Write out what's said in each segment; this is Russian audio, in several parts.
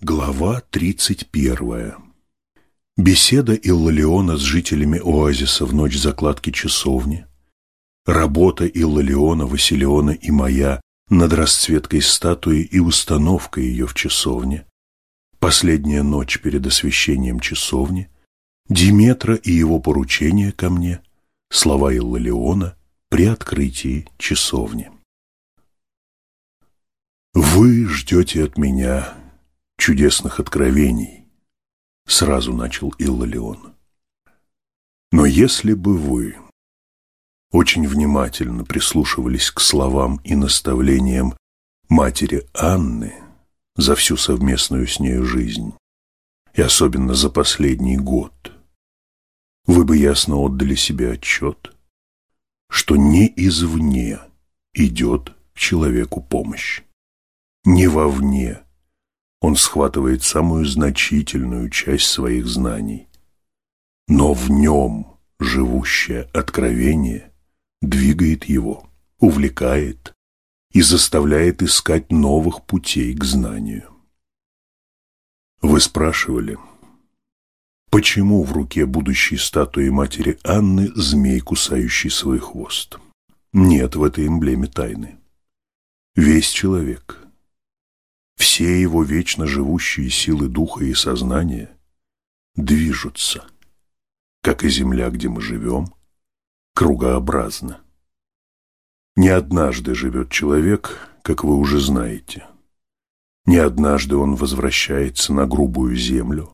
Глава 31. Беседа Иллалиона с жителями оазиса в ночь закладки часовни. Работа Иллалиона, Василиона и моя над расцветкой статуи и установкой ее в часовне. Последняя ночь перед освящением часовни. Диметра и его поручение ко мне. Слова Иллалиона при открытии часовни. Вы ждете от меня чудесных откровений, сразу начал Иллалион. Но если бы вы очень внимательно прислушивались к словам и наставлениям матери Анны за всю совместную с нею жизнь, и особенно за последний год, вы бы ясно отдали себе отчет, что не извне идет к человеку помощь, не вовне он схватывает самую значительную часть своих знаний. Но в нем живущее откровение двигает его, увлекает и заставляет искать новых путей к знанию. Вы спрашивали, почему в руке будущей статуи матери Анны змей, кусающий свой хвост? Нет в этой эмблеме тайны. Весь человек – все его вечно живущие силы духа и сознания движутся, как и земля, где мы живем, кругообразно. Не однажды живет человек, как вы уже знаете. Не однажды он возвращается на грубую землю,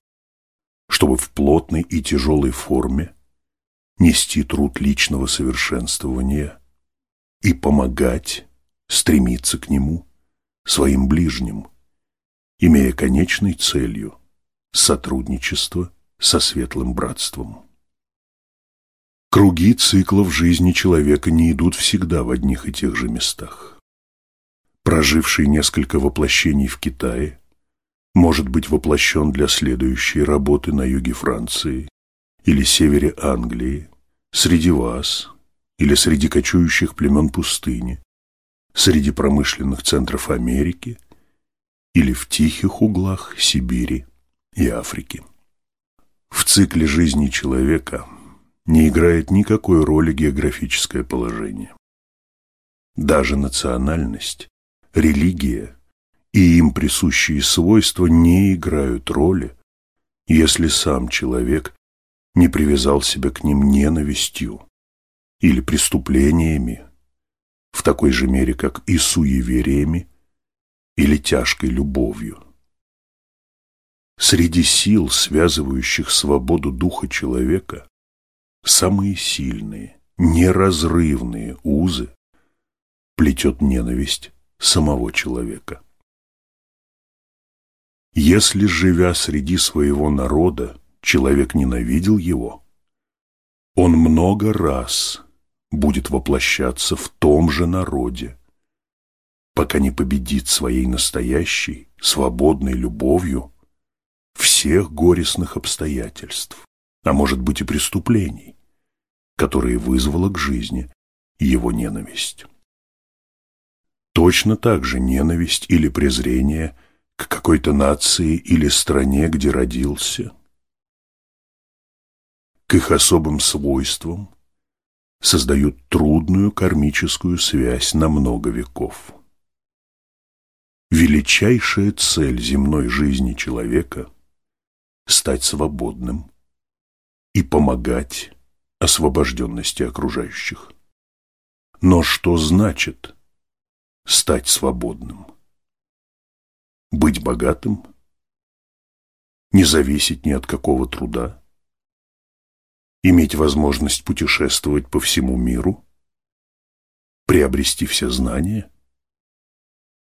чтобы в плотной и тяжелой форме нести труд личного совершенствования и помогать стремиться к нему своим ближним – имея конечной целью сотрудничество со светлым братством. Круги циклов жизни человека не идут всегда в одних и тех же местах. Проживший несколько воплощений в Китае может быть воплощен для следующей работы на юге Франции или севере Англии, среди вас или среди кочующих племен пустыни, среди промышленных центров Америки или в тихих углах Сибири и Африки. В цикле жизни человека не играет никакой роли географическое положение. Даже национальность, религия и им присущие свойства не играют роли, если сам человек не привязал себя к ним ненавистью или преступлениями в такой же мере, как и суевериями или тяжкой любовью. Среди сил, связывающих свободу духа человека, самые сильные, неразрывные узы плетет ненависть самого человека. Если, живя среди своего народа, человек ненавидел его, он много раз будет воплощаться в том же народе, пока не победит своей настоящей, свободной любовью всех горестных обстоятельств, а может быть и преступлений, которые вызвала к жизни его ненависть. Точно так же ненависть или презрение к какой-то нации или стране, где родился, к их особым свойствам создают трудную кармическую связь на много веков величайшая цель земной жизни человека – стать свободным и помогать освобожденности окружающих. Но что значит стать свободным? Быть богатым? Не зависеть ни от какого труда? Иметь возможность путешествовать по всему миру? Приобрести все знания –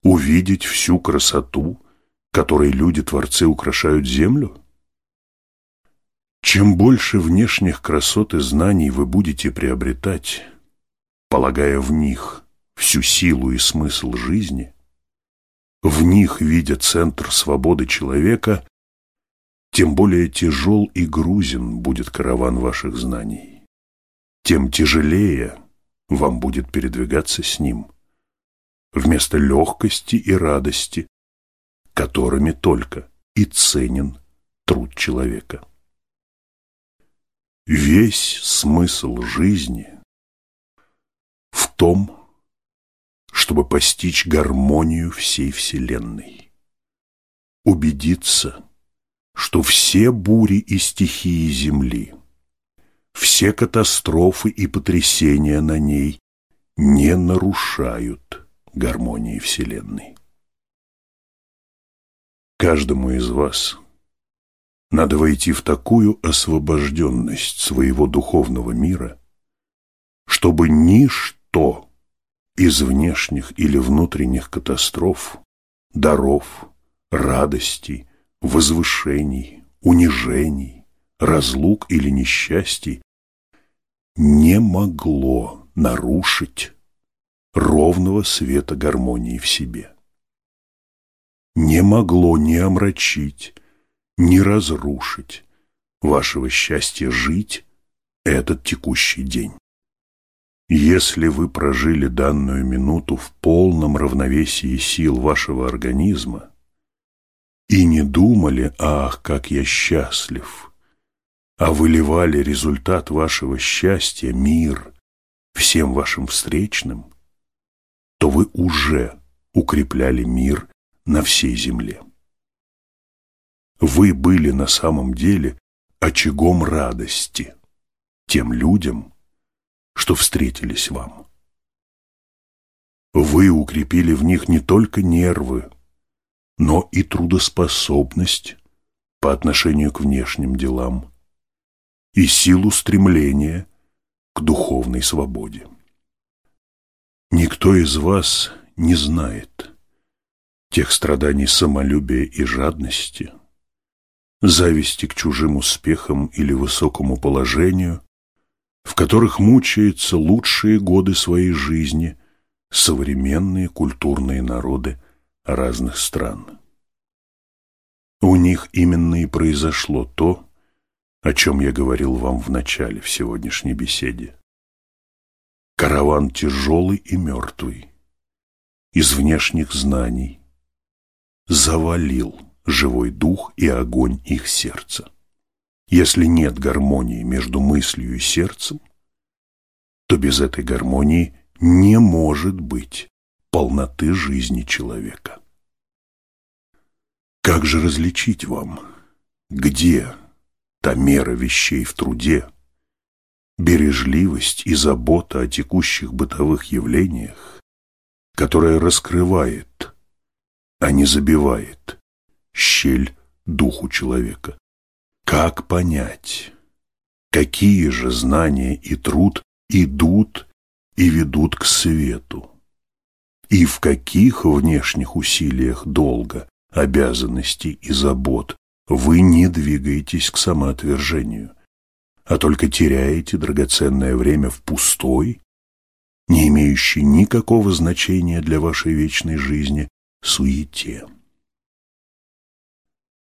увидеть всю красоту, которой люди-творцы украшают землю? Чем больше внешних красот и знаний вы будете приобретать, полагая в них всю силу и смысл жизни, в них видя центр свободы человека, тем более тяжел и грузен будет караван ваших знаний, тем тяжелее вам будет передвигаться с ним – вместо легкости и радости, которыми только и ценен труд человека. Весь смысл жизни в том, чтобы постичь гармонию всей Вселенной, убедиться, что все бури и стихии Земли, все катастрофы и потрясения на ней не нарушают гармонии Вселенной. Каждому из вас надо войти в такую освобожденность своего духовного мира, чтобы ничто из внешних или внутренних катастроф, даров, радостей, возвышений, унижений, разлук или несчастий не могло нарушить ровного света гармонии в себе. Не могло ни омрачить, ни разрушить вашего счастья жить этот текущий день. Если вы прожили данную минуту в полном равновесии сил вашего организма и не думали «Ах, как я счастлив!», а выливали результат вашего счастья, мир, всем вашим встречным, то вы уже укрепляли мир на всей земле. Вы были на самом деле очагом радости тем людям, что встретились вам. Вы укрепили в них не только нервы, но и трудоспособность по отношению к внешним делам и силу стремления к духовной свободе. Никто из вас не знает тех страданий самолюбия и жадности, зависти к чужим успехам или высокому положению, в которых мучаются лучшие годы своей жизни современные культурные народы разных стран. У них именно и произошло то, о чем я говорил вам в начале в сегодняшней беседе. Караван тяжелый и мертвый, из внешних знаний, завалил живой дух и огонь их сердца. Если нет гармонии между мыслью и сердцем, то без этой гармонии не может быть полноты жизни человека. Как же различить вам, где та мера вещей в труде, бережливость и забота о текущих бытовых явлениях, которая раскрывает, а не забивает щель духу человека? Как понять, какие же знания и труд идут и ведут к свету? И в каких внешних усилиях долга, обязанностей и забот вы не двигаетесь к самоотвержению, а только теряете драгоценное время в пустой, не имеющей никакого значения для вашей вечной жизни, суете.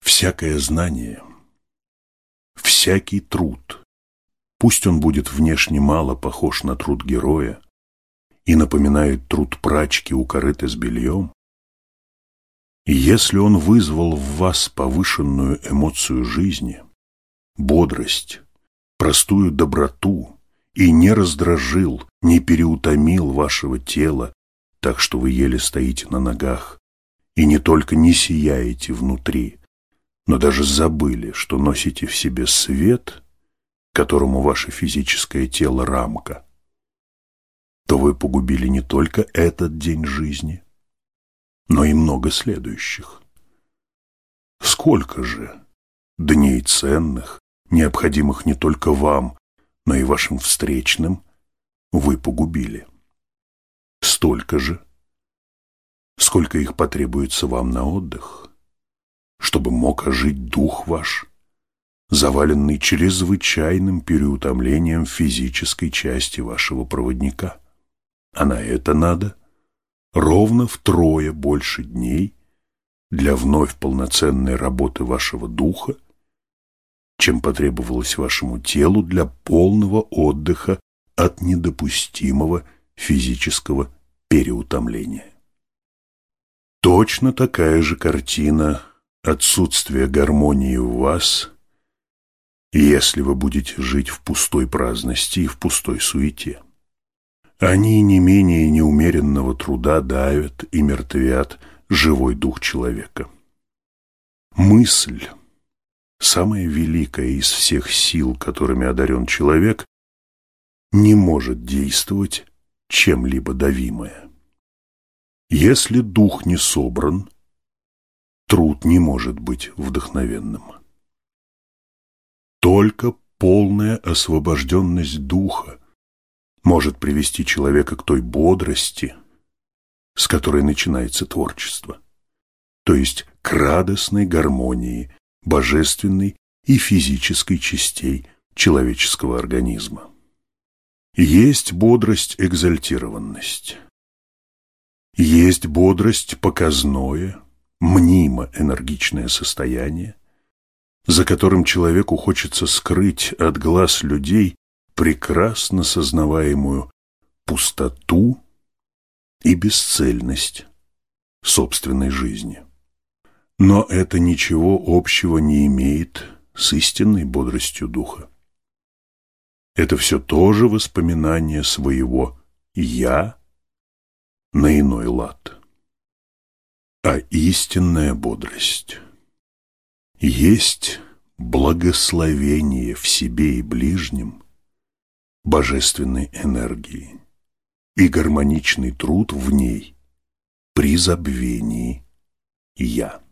Всякое знание – всякий труд, пусть он будет внешне мало похож на труд героя и напоминает труд прачки у корыта с бельем, если он вызвал в вас повышенную эмоцию жизни, бодрость, простую доброту и не раздражил, не переутомил вашего тела, так что вы еле стоите на ногах и не только не сияете внутри, но даже забыли, что носите в себе свет, которому ваше физическое тело рамка, то вы погубили не только этот день жизни, но и много следующих. Сколько же дней ценных, необходимых не только вам, но и вашим встречным, вы погубили? Столько же, сколько их потребуется вам на отдых чтобы мог ожить дух ваш, заваленный чрезвычайным переутомлением физической части вашего проводника. А на это надо ровно втрое больше дней для вновь полноценной работы вашего духа, чем потребовалось вашему телу для полного отдыха от недопустимого физического переутомления. Точно такая же картина отсутствие гармонии в вас, если вы будете жить в пустой праздности и в пустой суете. Они не менее неумеренного труда давят и мертвят живой дух человека. Мысль, самая великая из всех сил, которыми одарен человек, не может действовать чем-либо давимое. Если дух не собран, труд не может быть вдохновенным. Только полная освобожденность духа может привести человека к той бодрости, с которой начинается творчество, то есть к радостной гармонии божественной и физической частей человеческого организма. Есть бодрость-экзальтированность. Есть бодрость показное, мнимо энергичное состояние, за которым человеку хочется скрыть от глаз людей прекрасно сознаваемую пустоту и бесцельность собственной жизни. Но это ничего общего не имеет с истинной бодростью духа. Это все тоже воспоминание своего «я» на иной лад. А истинная бодрость есть благословение в себе и ближнем божественной энергии и гармоничный труд в ней при забвении «я».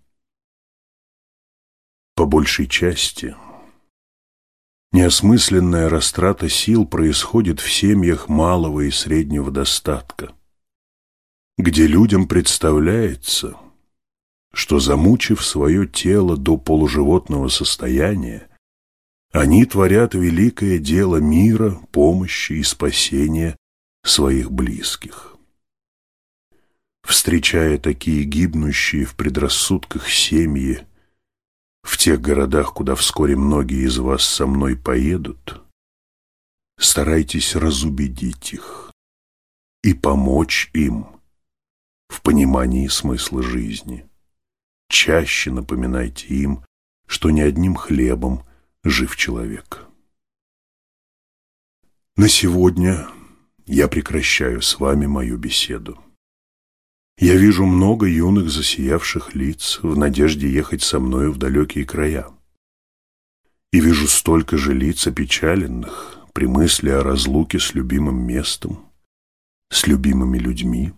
По большей части неосмысленная растрата сил происходит в семьях малого и среднего достатка, где людям представляется, что, замучив свое тело до полуживотного состояния, они творят великое дело мира, помощи и спасения своих близких. Встречая такие гибнущие в предрассудках семьи, в тех городах, куда вскоре многие из вас со мной поедут, старайтесь разубедить их и помочь им в понимании смысла жизни. Чаще напоминайте им, что не одним хлебом жив человек. На сегодня я прекращаю с вами мою беседу. Я вижу много юных засиявших лиц в надежде ехать со мною в далекие края. И вижу столько же лиц опечаленных при мысли о разлуке с любимым местом, с любимыми людьми.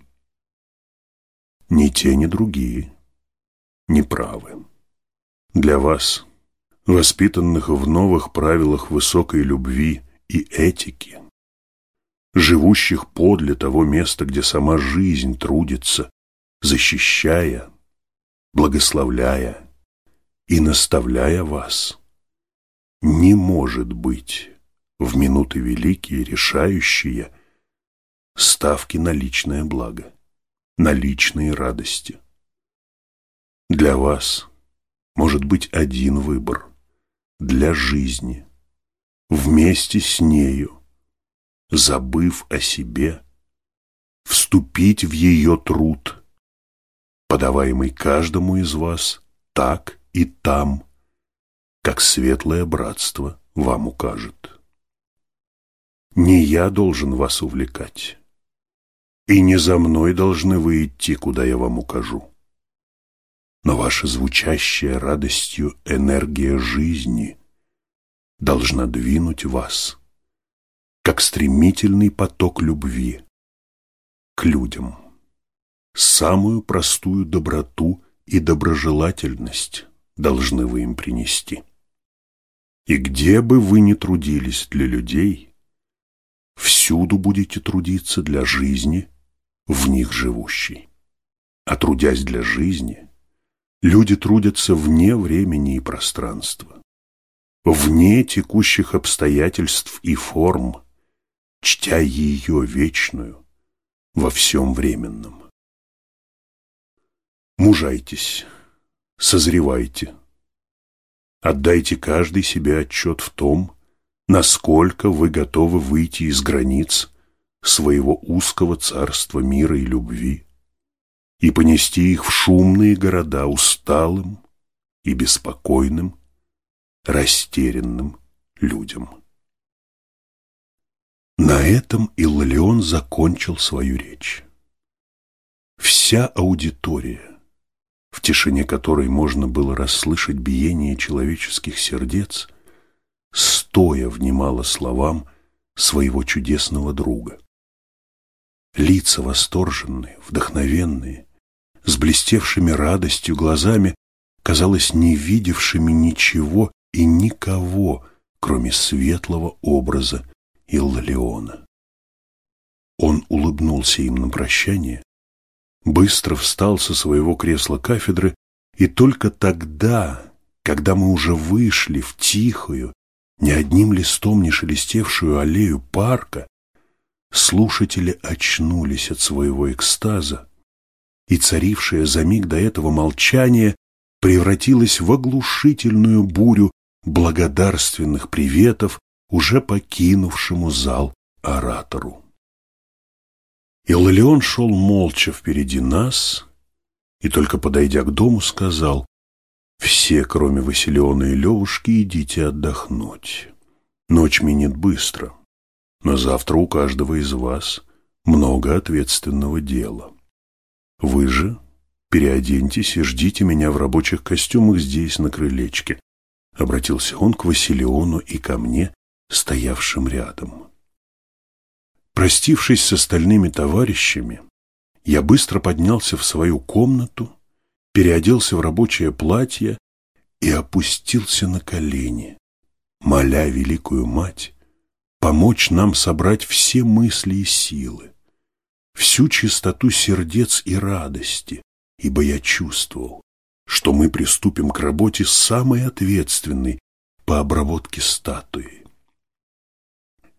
Ни те, ни другие не правы. Для вас, воспитанных в новых правилах высокой любви и этики, живущих подле того места, где сама жизнь трудится, защищая, благословляя и наставляя вас, не может быть в минуты великие, решающие ставки на личное благо, на личные радости. Для вас может быть один выбор – для жизни, вместе с нею, забыв о себе, вступить в ее труд, подаваемый каждому из вас так и там, как светлое братство вам укажет. Не я должен вас увлекать, и не за мной должны вы идти, куда я вам укажу. Но ваша звучащая радостью энергия жизни должна двинуть вас как стремительный поток любви к людям. Самую простую доброту и доброжелательность должны вы им принести. И где бы вы ни трудились для людей, всюду будете трудиться для жизни, в них живущей. А трудясь для жизни, люди трудятся вне времени и пространства, вне текущих обстоятельств и форм, чтя ее вечную во всем временном. Мужайтесь, созревайте, отдайте каждый себе отчет в том, насколько вы готовы выйти из границ своего узкого царства мира и любви и понести их в шумные города усталым и беспокойным, растерянным людям. На этом Иллион закончил свою речь. Вся аудитория, в тишине которой можно было расслышать биение человеческих сердец, стоя внимала словам своего чудесного друга. Лица восторженные, вдохновенные, с блестевшими радостью глазами, казалось, не видевшими ничего и никого, кроме светлого образа Иллалиона. Он улыбнулся им на прощание, быстро встал со своего кресла кафедры, и только тогда, когда мы уже вышли в тихую, ни одним листом не шелестевшую аллею парка, слушатели очнулись от своего экстаза, и царившее за миг до этого молчание превратилось в оглушительную бурю благодарственных приветов уже покинувшему зал оратору. Иллион шел молча впереди нас и, только подойдя к дому, сказал, «Все, кроме Василиона и Левушки, идите отдохнуть. Ночь минет быстро, но завтра у каждого из вас много ответственного дела. Вы же переоденьтесь и ждите меня в рабочих костюмах здесь, на крылечке», обратился он к Василиону и ко мне, стоявшим рядом. Простившись с остальными товарищами, я быстро поднялся в свою комнату, переоделся в рабочее платье и опустился на колени, моля великую мать помочь нам собрать все мысли и силы, всю чистоту сердец и радости, ибо я чувствовал, что мы приступим к работе самой ответственной по обработке статуи.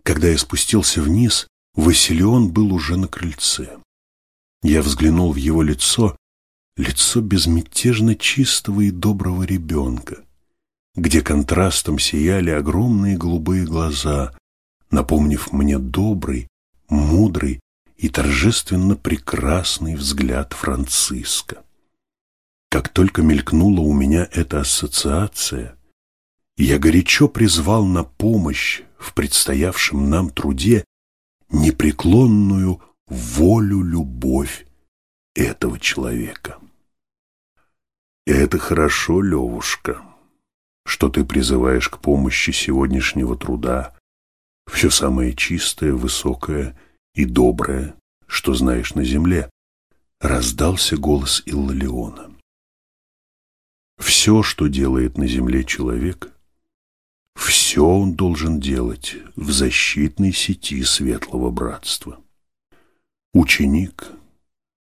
Когда я спустился вниз, Василион был уже на крыльце. Я взглянул в его лицо, лицо безмятежно чистого и доброго ребенка, где контрастом сияли огромные голубые глаза, напомнив мне добрый, мудрый и торжественно прекрасный взгляд Франциска. Как только мелькнула у меня эта ассоциация, я горячо призвал на помощь в предстоявшем нам труде непреклонную волю-любовь этого человека. Это хорошо, Левушка, что ты призываешь к помощи сегодняшнего труда все самое чистое, высокое и доброе, что знаешь на земле, раздался голос Иллалиона. Все, что делает на земле человек, все он должен делать в защитной сети Светлого Братства. Ученик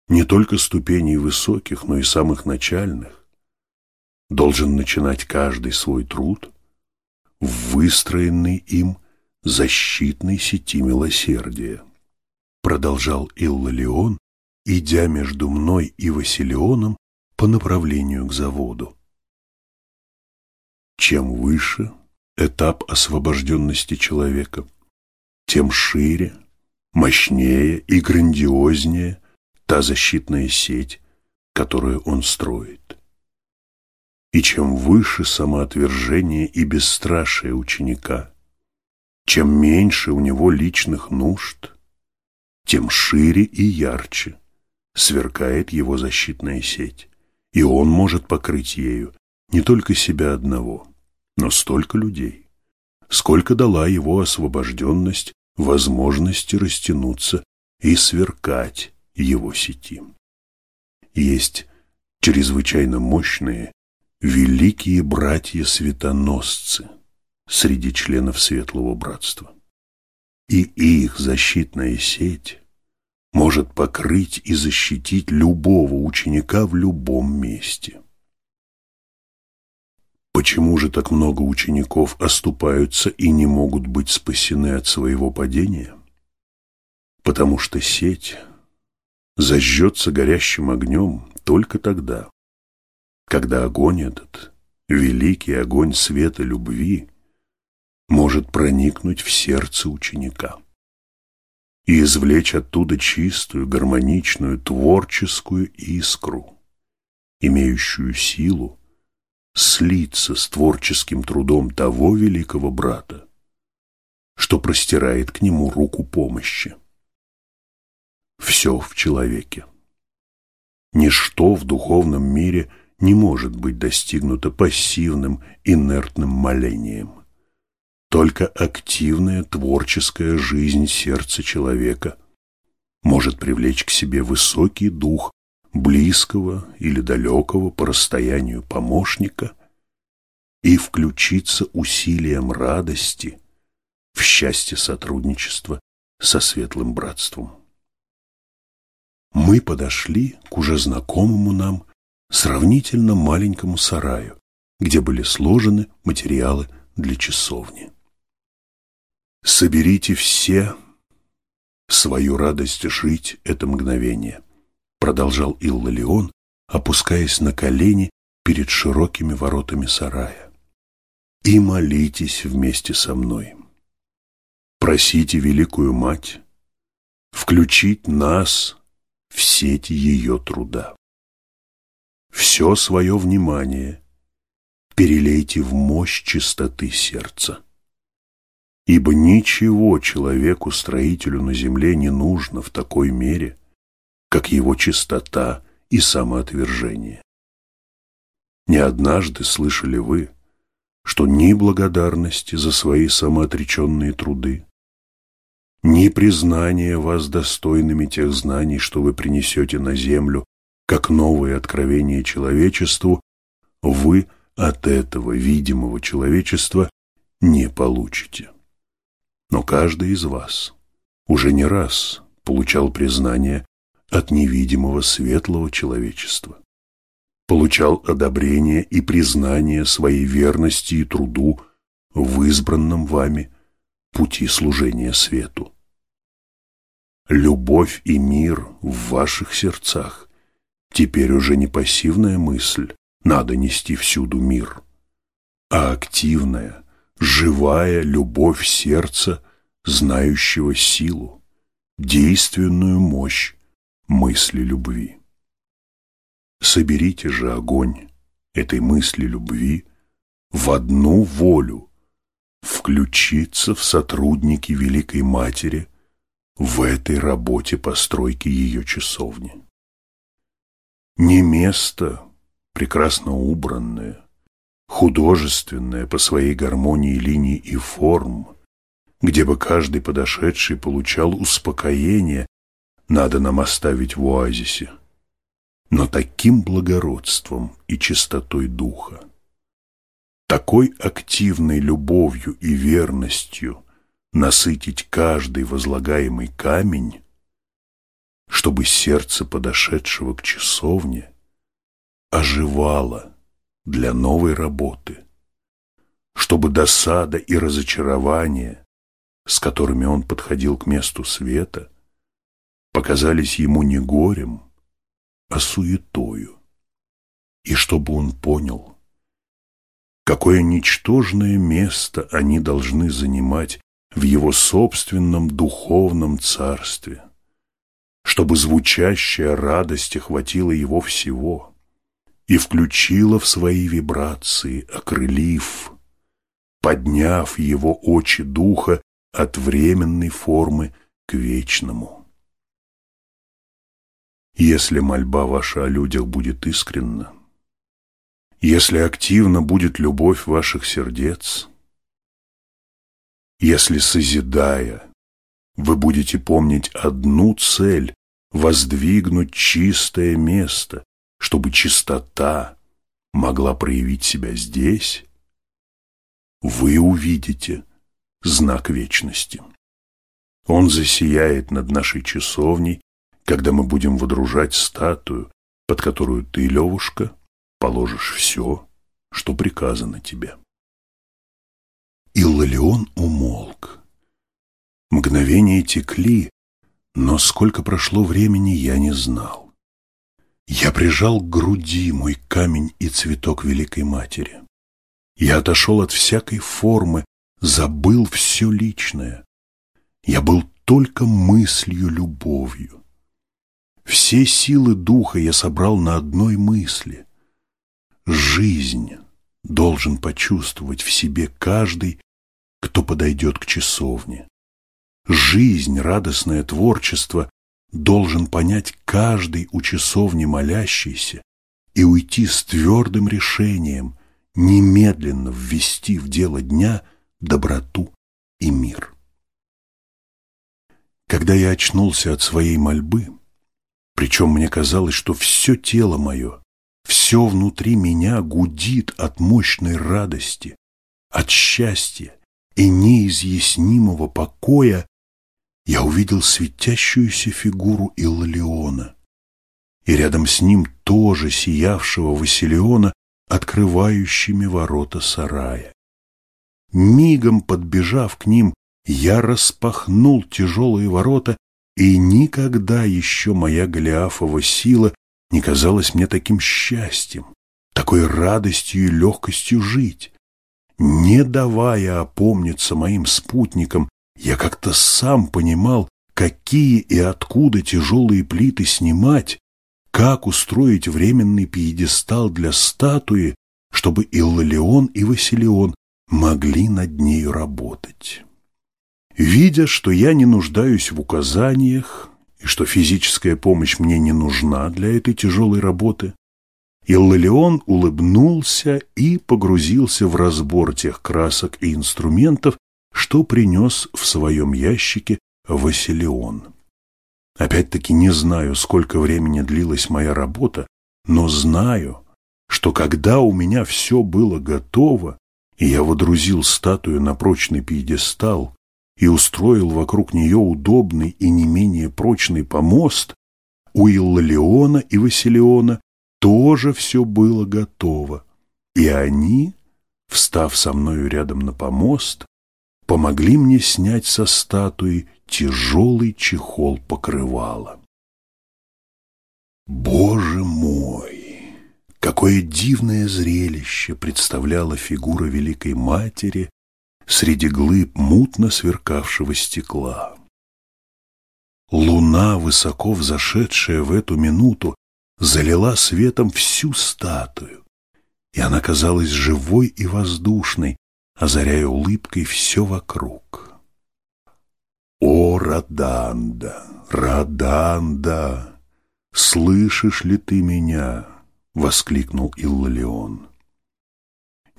не только ступеней высоких, но и самых начальных должен начинать каждый свой труд в выстроенной им защитной сети милосердия. Продолжал Иллалион, идя между мной и Василионом по направлению к заводу. Чем выше этап освобожденности человека, тем шире, мощнее и грандиознее та защитная сеть, которую он строит. И чем выше самоотвержение и бесстрашие ученика, чем меньше у него личных нужд, тем шире и ярче сверкает его защитная сеть, и он может покрыть ею не только себя одного, но столько людей, сколько дала его освобожденность возможности растянуться и сверкать его сети. Есть чрезвычайно мощные, великие братья-светоносцы среди членов Светлого Братства. И их защитная сеть может покрыть и защитить любого ученика в любом месте. Почему же так много учеников оступаются и не могут быть спасены от своего падения? Потому что сеть зажжется горящим огнем только тогда, когда огонь этот, великий огонь света любви, может проникнуть в сердце ученика и извлечь оттуда чистую, гармоничную, творческую искру, имеющую силу слиться с творческим трудом того великого брата, что простирает к нему руку помощи. Все в человеке. Ничто в духовном мире не может быть достигнуто пассивным, инертным молением. Только активная творческая жизнь сердца человека может привлечь к себе высокий дух близкого или далекого по расстоянию помощника и включиться усилием радости в счастье сотрудничества со светлым братством. Мы подошли к уже знакомому нам сравнительно маленькому сараю, где были сложены материалы для часовни. Соберите все свою радость жить это мгновение, продолжал Иллалион, опускаясь на колени перед широкими воротами сарая. И молитесь вместе со мной. Просите Великую Мать включить нас в сеть ее труда. Все свое внимание перелейте в мощь чистоты сердца. Ибо ничего человеку-строителю на земле не нужно в такой мере, как его чистота и самоотвержение. Не однажды слышали вы, что ни благодарности за свои самоотреченные труды, ни признания вас достойными тех знаний, что вы принесете на землю, как новое откровение человечеству, вы от этого видимого человечества не получите. Но каждый из вас уже не раз получал признание от невидимого светлого человечества, получал одобрение и признание своей верности и труду в избранном вами пути служения свету. Любовь и мир в ваших сердцах теперь уже не пассивная мысль, надо нести всюду мир, а активная, живая любовь сердца, знающего силу, действенную мощь мысли любви. Соберите же огонь этой мысли любви в одну волю, включиться в сотрудники Великой Матери в этой работе постройки ее часовни. Не место, прекрасно убранное, художественное по своей гармонии линий и форм, где бы каждый подошедший получал успокоение, надо нам оставить в оазисе, но таким благородством и чистотой духа, такой активной любовью и верностью насытить каждый возлагаемый камень, чтобы сердце подошедшего к часовне оживало для новой работы, чтобы досада и разочарование, с которыми он подходил к месту света, показались ему не горем, а суетою, и чтобы он понял, какое ничтожное место они должны занимать в его собственном духовном царстве, чтобы звучащая радость охватила его всего и включила в свои вибрации, окрылив, подняв его очи духа от временной формы к вечному. Если мольба ваша о людях будет искренна, если активно будет любовь ваших сердец, если, созидая, вы будете помнить одну цель — воздвигнуть чистое место, чтобы чистота могла проявить себя здесь, вы увидите знак вечности. Он засияет над нашей часовней, когда мы будем водружать статую, под которую ты, Левушка, положишь все, что приказано тебе. Иллалион умолк. Мгновения текли, но сколько прошло времени, я не знал. Я прижал к груди мой камень и цветок Великой Матери. Я отошел от всякой формы, забыл все личное. Я был только мыслью, любовью. Все силы духа я собрал на одной мысли. Жизнь должен почувствовать в себе каждый, кто подойдет к часовне. Жизнь, радостное творчество должен понять каждый у часовни молящийся и уйти с твердым решением немедленно ввести в дело дня доброту и мир. Когда я очнулся от своей мольбы, причем мне казалось, что все тело мое, все внутри меня гудит от мощной радости, от счастья и неизъяснимого покоя, я увидел светящуюся фигуру Иллалиона и рядом с ним тоже сиявшего Василиона, открывающими ворота сарая. Мигом подбежав к ним, я распахнул тяжелые ворота, и никогда еще моя Голиафова сила не казалась мне таким счастьем, такой радостью и легкостью жить. Не давая опомниться моим спутникам, я как-то сам понимал, какие и откуда тяжелые плиты снимать, как устроить временный пьедестал для статуи, чтобы Иллалион и Василион могли над нею работать. Видя, что я не нуждаюсь в указаниях и что физическая помощь мне не нужна для этой тяжелой работы, Иллалион улыбнулся и погрузился в разбор тех красок и инструментов, что принес в своем ящике Василион. Опять-таки не знаю, сколько времени длилась моя работа, но знаю, что когда у меня все было готово, и я водрузил статую на прочный пьедестал, и устроил вокруг нее удобный и не менее прочный помост, у Иллалиона и Василиона тоже все было готово, и они, встав со мною рядом на помост, помогли мне снять со статуи тяжелый чехол покрывала. Боже мой! Какое дивное зрелище представляла фигура Великой Матери среди глыб мутно сверкавшего стекла. Луна, высоко взошедшая в эту минуту, залила светом всю статую, и она казалась живой и воздушной, озаряя улыбкой все вокруг. «О, Раданда, Раданда, слышишь ли ты меня?» — воскликнул Иллалион.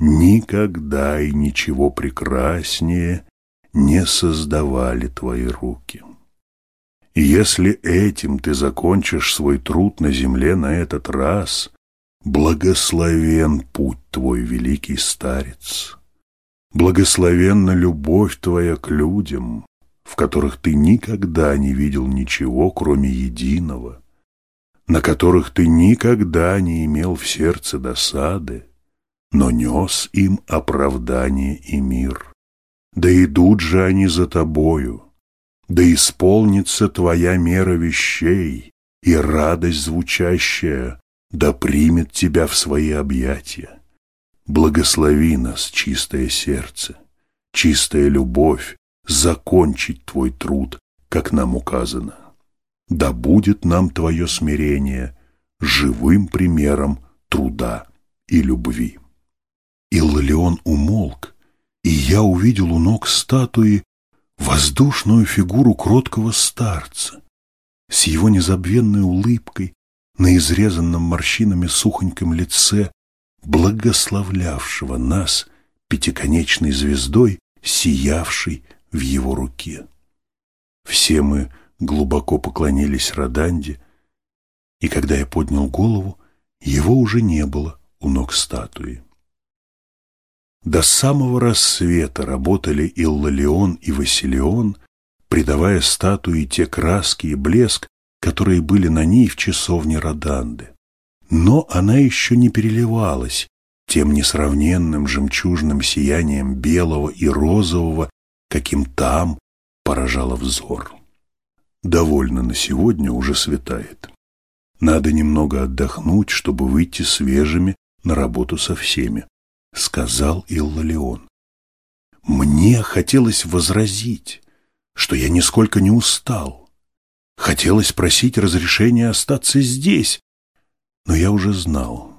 Никогда и ничего прекраснее не создавали твои руки. И если этим ты закончишь свой труд на земле на этот раз, благословен путь твой, великий старец. Благословенна любовь твоя к людям, в которых ты никогда не видел ничего, кроме единого, на которых ты никогда не имел в сердце досады, но нес им оправдание и мир. Да идут же они за тобою, да исполнится твоя мера вещей, и радость звучащая да примет тебя в свои объятия. Благослови нас, чистое сердце, чистая любовь, закончить твой труд, как нам указано. Да будет нам твое смирение живым примером труда и любви. Иллалион умолк, и я увидел у ног статуи воздушную фигуру кроткого старца с его незабвенной улыбкой на изрезанном морщинами сухоньком лице, благословлявшего нас пятиконечной звездой, сиявшей в его руке. Все мы глубоко поклонились Роданде, и когда я поднял голову, его уже не было у ног статуи. До самого рассвета работали Иллалион и Василион, придавая статуе те краски и блеск, которые были на ней в часовне Роданды. Но она еще не переливалась тем несравненным жемчужным сиянием белого и розового, каким там поражало взор. Довольно на сегодня уже светает. Надо немного отдохнуть, чтобы выйти свежими на работу со всеми. — сказал Иллалион. Мне хотелось возразить, что я нисколько не устал. Хотелось просить разрешения остаться здесь, но я уже знал,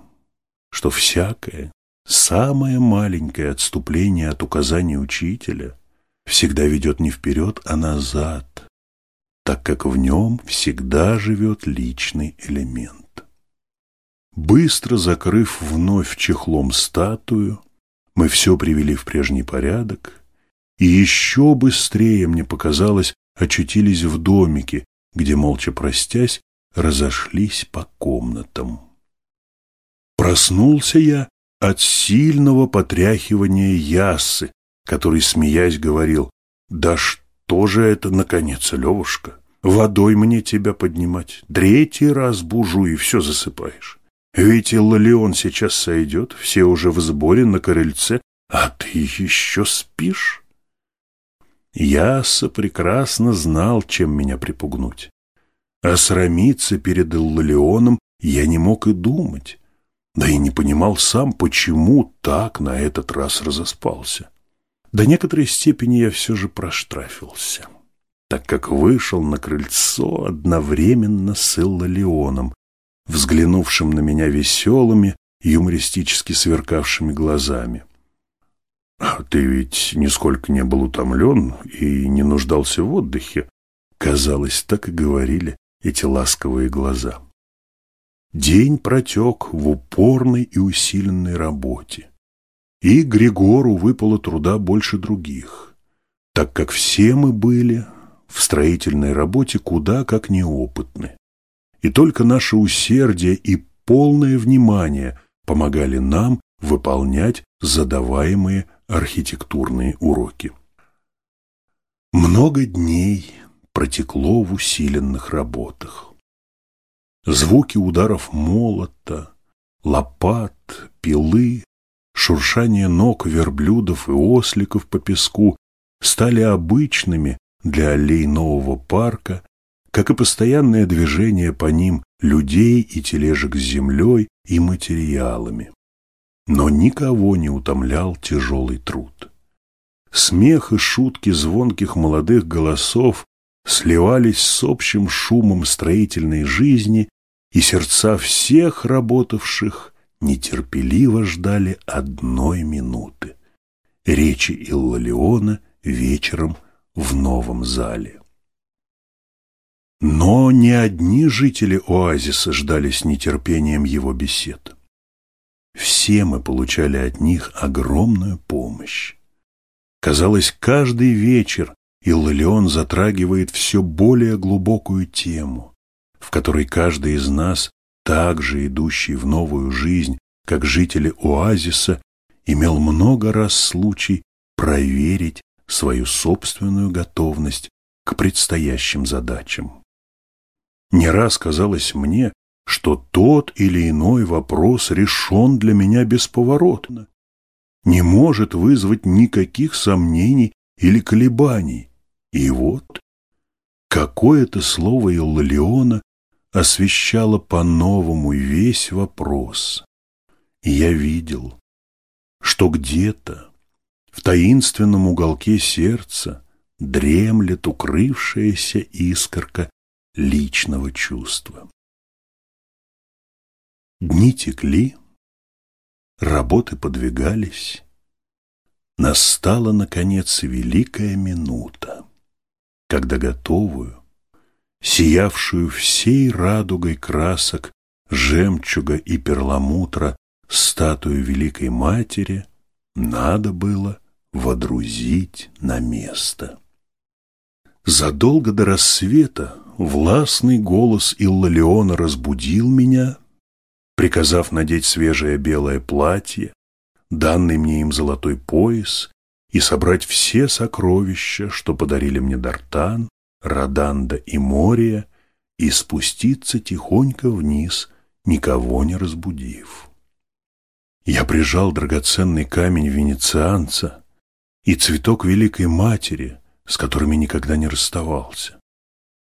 что всякое самое маленькое отступление от указаний учителя всегда ведет не вперед, а назад, так как в нем всегда живет личный элемент. Быстро закрыв вновь чехлом статую, мы все привели в прежний порядок, и еще быстрее, мне показалось, очутились в домике, где, молча простясь, разошлись по комнатам. Проснулся я от сильного потряхивания ясы, который, смеясь, говорил, «Да что же это, наконец, Левушка? Водой мне тебя поднимать. Третий раз бужу и все засыпаешь. Ведь Лолеон сейчас сойдет, все уже в сборе на крыльце, а ты еще спишь?» Яса прекрасно знал, чем меня припугнуть. А срамиться перед Иллалионом я не мог и думать, да и не понимал сам, почему так на этот раз разоспался. До некоторой степени я все же проштрафился, так как вышел на крыльцо одновременно с Иллалионом, взглянувшим на меня веселыми, юмористически сверкавшими глазами. «А ты ведь нисколько не был утомлен и не нуждался в отдыхе», казалось, так и говорили эти ласковые глаза. День протек в упорной и усиленной работе. И Григору выпало труда больше других, так как все мы были в строительной работе куда как неопытны. И только наше усердие и полное внимание помогали нам выполнять задаваемые архитектурные уроки. Много дней протекло в усиленных работах. Звуки ударов молота, лопат, пилы, шуршание ног верблюдов и осликов по песку стали обычными для аллей нового парка, как и постоянное движение по ним людей и тележек с землей и материалами. Но никого не утомлял тяжелый труд. Смех и шутки звонких молодых голосов сливались с общим шумом строительной жизни, и сердца всех работавших нетерпеливо ждали одной минуты – речи Иллалиона вечером в новом зале. Но не одни жители оазиса ждали с нетерпением его бесед. Все мы получали от них огромную помощь. Казалось, каждый вечер Иллион затрагивает все более глубокую тему, в которой каждый из нас, также идущий в новую жизнь, как жители оазиса, имел много раз случай проверить свою собственную готовность к предстоящим задачам. Не раз казалось мне, что тот или иной вопрос решен для меня бесповоротно, не может вызвать никаких сомнений или колебаний, и вот какое-то слово Иллалиона освещало по-новому весь вопрос. И я видел, что где-то в таинственном уголке сердца дремлет укрывшаяся искорка личного чувства. Дни текли, работы подвигались. Настала, наконец, великая минута когда готовую, сиявшую всей радугой красок жемчуга и перламутра статую Великой Матери надо было водрузить на место. Задолго до рассвета властный голос Иллалиона разбудил меня, приказав надеть свежее белое платье, данный мне им золотой пояс и собрать все сокровища, что подарили мне Дартан, Раданда и Мория, и спуститься тихонько вниз, никого не разбудив. Я прижал драгоценный камень венецианца и цветок Великой Матери, с которыми никогда не расставался.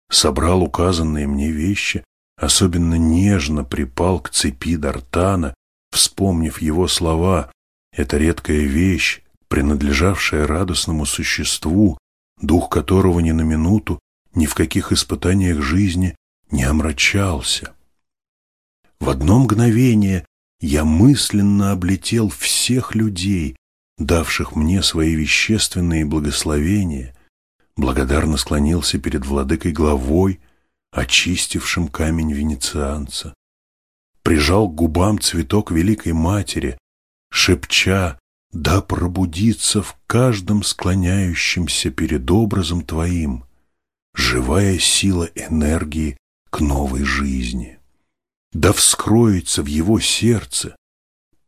Собрал указанные мне вещи, особенно нежно припал к цепи Дартана, вспомнив его слова «Это редкая вещь, принадлежавшее радостному существу, дух которого ни на минуту, ни в каких испытаниях жизни не омрачался. В одно мгновение я мысленно облетел всех людей, давших мне свои вещественные благословения, благодарно склонился перед владыкой главой, очистившим камень венецианца, прижал к губам цветок Великой Матери, шепча «Да пробудится в каждом склоняющемся перед образом Твоим живая сила энергии к новой жизни. Да вскроется в его сердце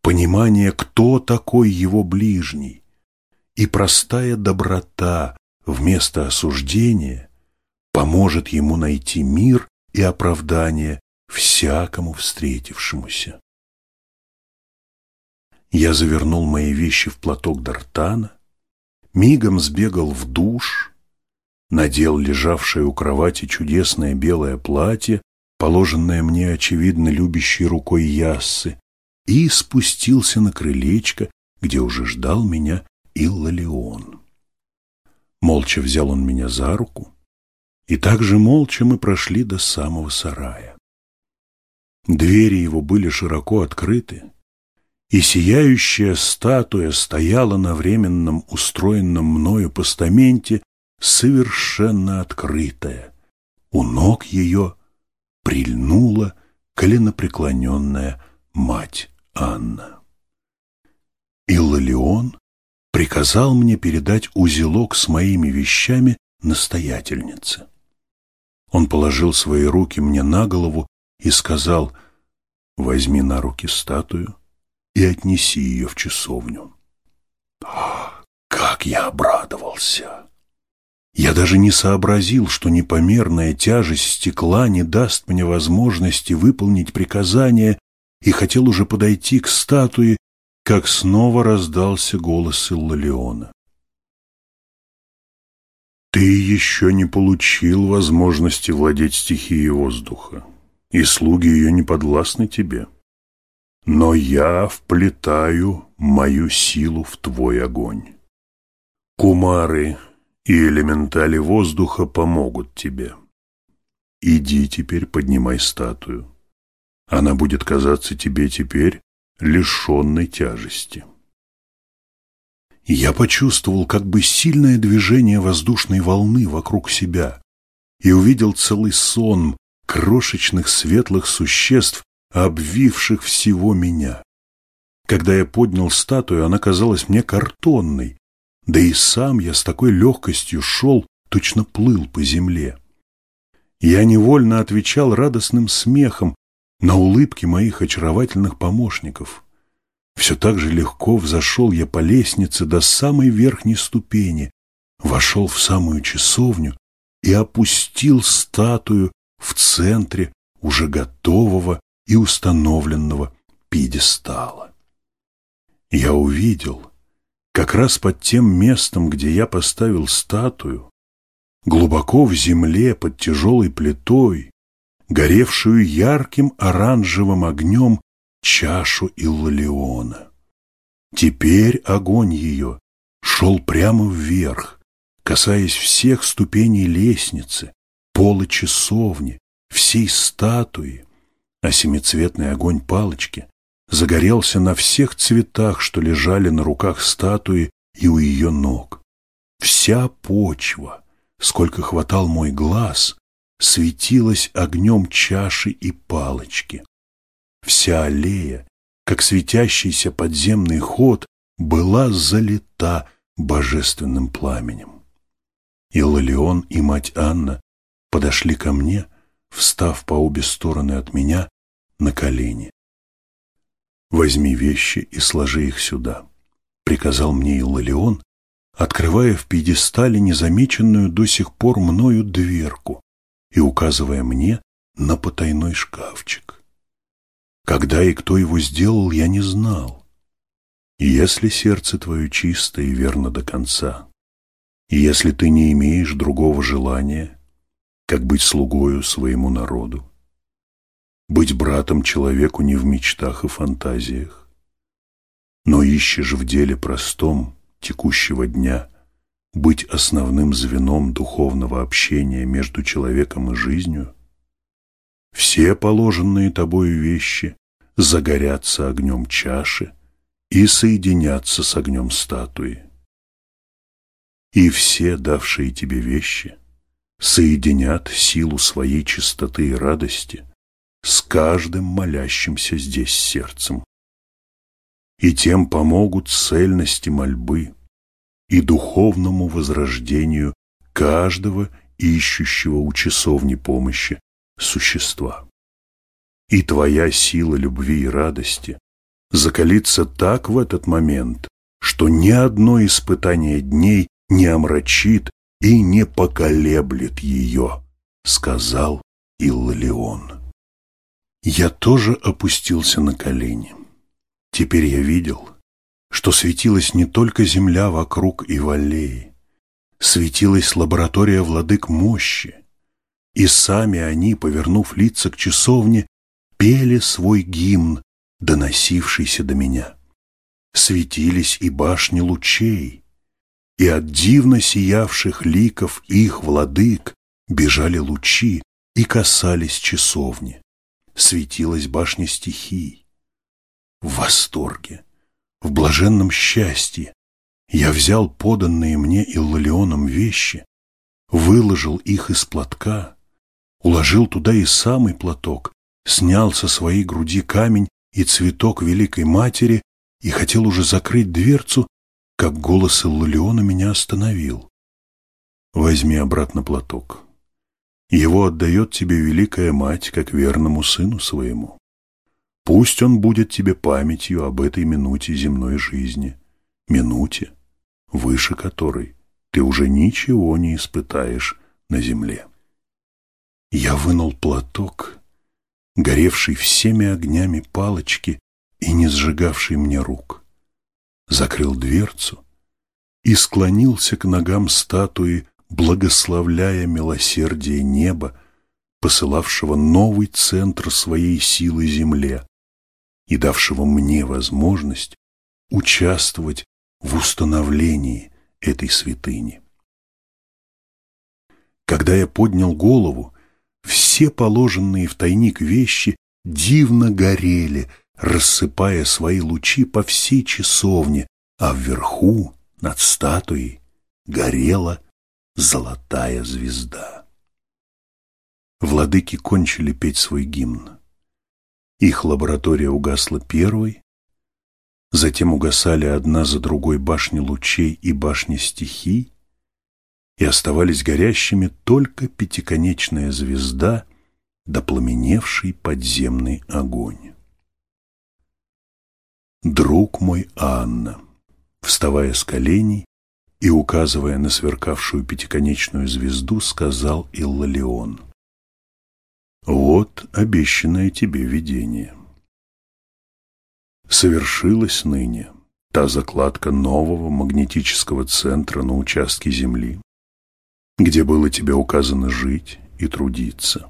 понимание, кто такой его ближний, и простая доброта вместо осуждения поможет ему найти мир и оправдание всякому встретившемуся. Я завернул мои вещи в платок Д'Артана, мигом сбегал в душ, надел лежавшее у кровати чудесное белое платье, положенное мне, очевидно, любящей рукой Яссы, и спустился на крылечко, где уже ждал меня Иллалион. Молча взял он меня за руку, и также молча мы прошли до самого сарая. Двери его были широко открыты, и сияющая статуя стояла на временном устроенном мною постаменте, совершенно открытая. У ног ее прильнула коленопреклоненная мать Анна. Иллалион приказал мне передать узелок с моими вещами настоятельнице. Он положил свои руки мне на голову и сказал, возьми на руки статую и отнеси ее в часовню. Как я обрадовался! Я даже не сообразил, что непомерная тяжесть стекла не даст мне возможности выполнить приказание и хотел уже подойти к статуе, как снова раздался голос Иллалиона. «Ты еще не получил возможности владеть стихией воздуха, и слуги ее не подвластны тебе. Но я вплетаю мою силу в твой огонь. Кумары и элементали воздуха помогут тебе. Иди теперь поднимай статую. Она будет казаться тебе теперь лишенной тяжести. Я почувствовал как бы сильное движение воздушной волны вокруг себя и увидел целый сон крошечных светлых существ, обвивших всего меня. Когда я поднял статую, она казалась мне картонной, да и сам я с такой легкостью шел, точно плыл по земле. Я невольно отвечал радостным смехом на улыбки моих очаровательных помощников. Все так же легко взошел я по лестнице до самой верхней ступени, вошел в самую часовню и опустил статую в центре уже готового и установленного пьедестала. Я увидел, как раз под тем местом, где я поставил статую, глубоко в земле под тяжелой плитой, горевшую ярким оранжевым огнем чашу Иллалиона. Теперь огонь ее шел прямо вверх, касаясь всех ступеней лестницы, пола часовни, всей статуи, а семицветный огонь палочки загорелся на всех цветах, что лежали на руках статуи и у ее ног. Вся почва, сколько хватал мой глаз, светилась огнем чаши и палочки. Вся аллея, как светящийся подземный ход, была залита божественным пламенем. И Лолеон, и мать Анна подошли ко мне, встав по обе стороны от меня на колени. «Возьми вещи и сложи их сюда», — приказал мне Иллалион, открывая в пьедестале незамеченную до сих пор мною дверку и указывая мне на потайной шкафчик. Когда и кто его сделал, я не знал. Если сердце твое чисто и верно до конца, и если ты не имеешь другого желания, как быть слугою своему народу, быть братом человеку не в мечтах и фантазиях, но ищешь в деле простом текущего дня быть основным звеном духовного общения между человеком и жизнью, все положенные тобою вещи загорятся огнем чаши и соединятся с огнем статуи. И все, давшие тебе вещи, соединят силу своей чистоты и радости с каждым молящимся здесь сердцем. И тем помогут цельности мольбы и духовному возрождению каждого ищущего у часовни помощи существа. И твоя сила любви и радости закалится так в этот момент, что ни одно испытание дней не омрачит и не поколеблет ее, сказал Иллалион. Я тоже опустился на колени. Теперь я видел, что светилась не только земля вокруг и в аллее, светилась лаборатория владык мощи, и сами они, повернув лица к часовне, пели свой гимн, доносившийся до меня. Светились и башни лучей, и от дивно сиявших ликов их владык бежали лучи и касались часовни. Светилась башня стихий. В восторге, в блаженном счастье я взял поданные мне Иллалионом вещи, выложил их из платка, уложил туда и самый платок, снял со своей груди камень и цветок Великой Матери и хотел уже закрыть дверцу, как голос Иллалиона меня остановил. «Возьми обратно платок. Его отдает тебе Великая Мать, как верному сыну своему. Пусть он будет тебе памятью об этой минуте земной жизни, минуте, выше которой ты уже ничего не испытаешь на земле». Я вынул платок, горевший всеми огнями палочки и не сжигавший мне рук закрыл дверцу и склонился к ногам статуи, благословляя милосердие неба, посылавшего новый центр своей силы земле и давшего мне возможность участвовать в установлении этой святыни. Когда я поднял голову, все положенные в тайник вещи дивно горели, рассыпая свои лучи по всей часовне, а вверху, над статуей, горела золотая звезда. Владыки кончили петь свой гимн. Их лаборатория угасла первой, затем угасали одна за другой башни лучей и башни стихий, и оставались горящими только пятиконечная звезда да пламеневший подземный огонь. «Друг мой Анна», вставая с коленей и указывая на сверкавшую пятиконечную звезду, сказал Иллалион. «Вот обещанное тебе видение. Совершилась ныне та закладка нового магнетического центра на участке Земли, где было тебе указано жить и трудиться.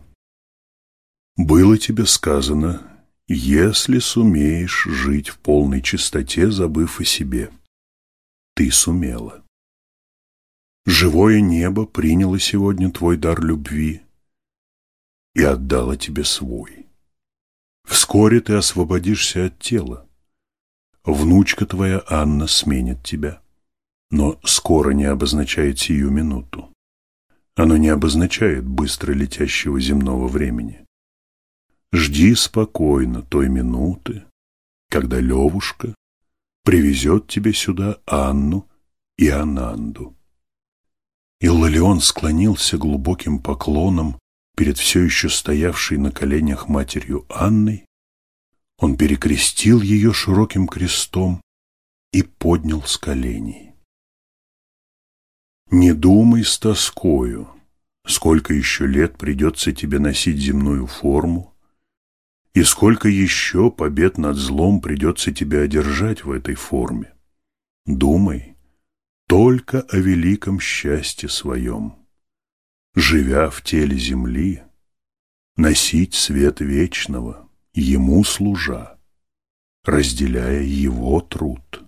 Было тебе сказано если сумеешь жить в полной чистоте, забыв о себе. Ты сумела. Живое небо приняло сегодня твой дар любви и отдало тебе свой. Вскоре ты освободишься от тела. Внучка твоя Анна сменит тебя. Но скоро не обозначает сию минуту. Оно не обозначает быстро летящего земного времени. Жди спокойно той минуты, когда Левушка привезет тебе сюда Анну и Ананду. Иллалион склонился глубоким поклоном перед все еще стоявшей на коленях матерью Анной. Он перекрестил ее широким крестом и поднял с коленей. Не думай с тоскою, сколько еще лет придется тебе носить земную форму, и сколько еще побед над злом придется тебе одержать в этой форме? Думай только о великом счастье своем. Живя в теле земли, носить свет вечного, ему служа, разделяя его труд.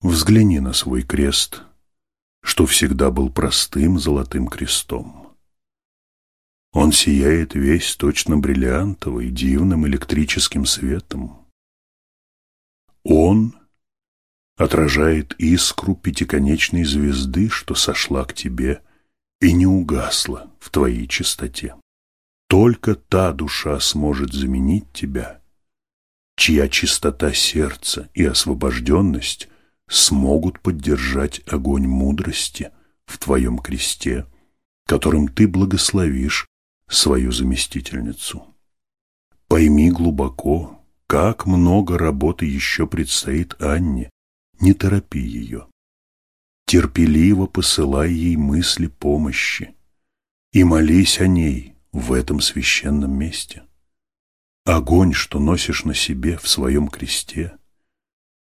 Взгляни на свой крест, что всегда был простым золотым крестом. Он сияет весь точно бриллиантовый, дивным электрическим светом. Он отражает искру пятиконечной звезды, что сошла к тебе и не угасла в твоей чистоте. Только та душа сможет заменить тебя, чья чистота сердца и освобожденность смогут поддержать огонь мудрости в твоем кресте, которым ты благословишь свою заместительницу. Пойми глубоко, как много работы еще предстоит Анне, не торопи ее. Терпеливо посылай ей мысли помощи и молись о ней в этом священном месте. Огонь, что носишь на себе в своем кресте,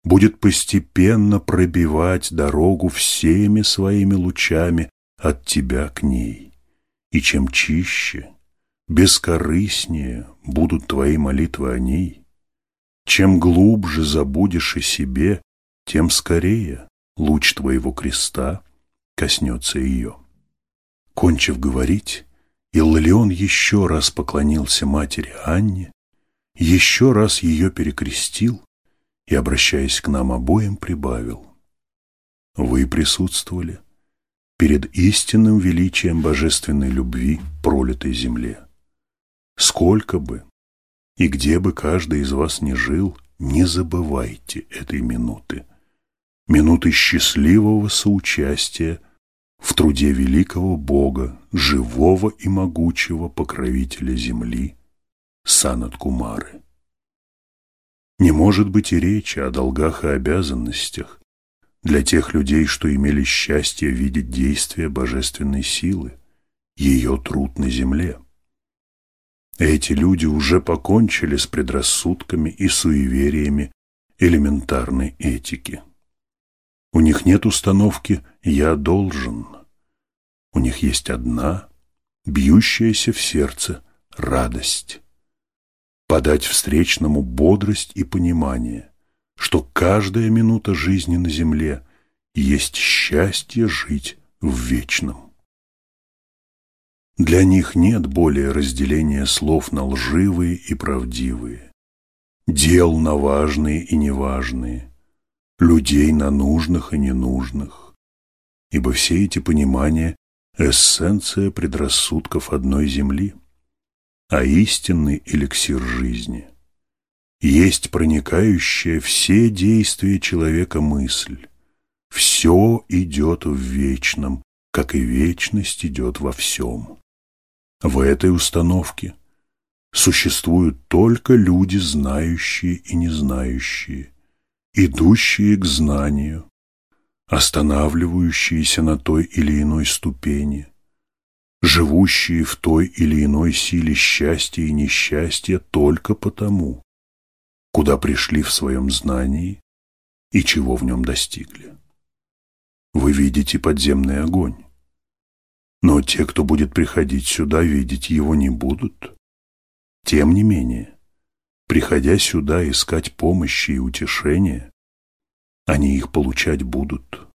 будет постепенно пробивать дорогу всеми своими лучами от тебя к ней. И чем чище, бескорыстнее будут твои молитвы о ней, чем глубже забудешь о себе, тем скорее луч твоего креста коснется ее. Кончив говорить, Иллион еще раз поклонился матери Анне, еще раз ее перекрестил и, обращаясь к нам обоим, прибавил. Вы присутствовали перед истинным величием божественной любви, пролитой земле. Сколько бы и где бы каждый из вас ни жил, не забывайте этой минуты, минуты счастливого соучастия в труде великого Бога, живого и могучего покровителя земли, Санат Кумары. Не может быть и речи о долгах и обязанностях для тех людей, что имели счастье видеть действия божественной силы, ее труд на земле. Эти люди уже покончили с предрассудками и суевериями элементарной этики. У них нет установки «я должен». У них есть одна, бьющаяся в сердце, радость. Подать встречному бодрость и понимание, что каждая минута жизни на земле есть счастье жить в вечном. Для них нет более разделения слов на лживые и правдивые, дел на важные и неважные, людей на нужных и ненужных, ибо все эти понимания – эссенция предрассудков одной земли, а истинный эликсир жизни есть проникающая все действия человека мысль. Все идет в вечном, как и вечность идет во всем. В этой установке существуют только люди, знающие и не знающие, идущие к знанию, останавливающиеся на той или иной ступени, живущие в той или иной силе счастья и несчастья только потому, куда пришли в своем знании и чего в нем достигли. Вы видите подземный огонь, но те, кто будет приходить сюда, видеть его не будут. Тем не менее, приходя сюда искать помощи и утешения, они их получать будут.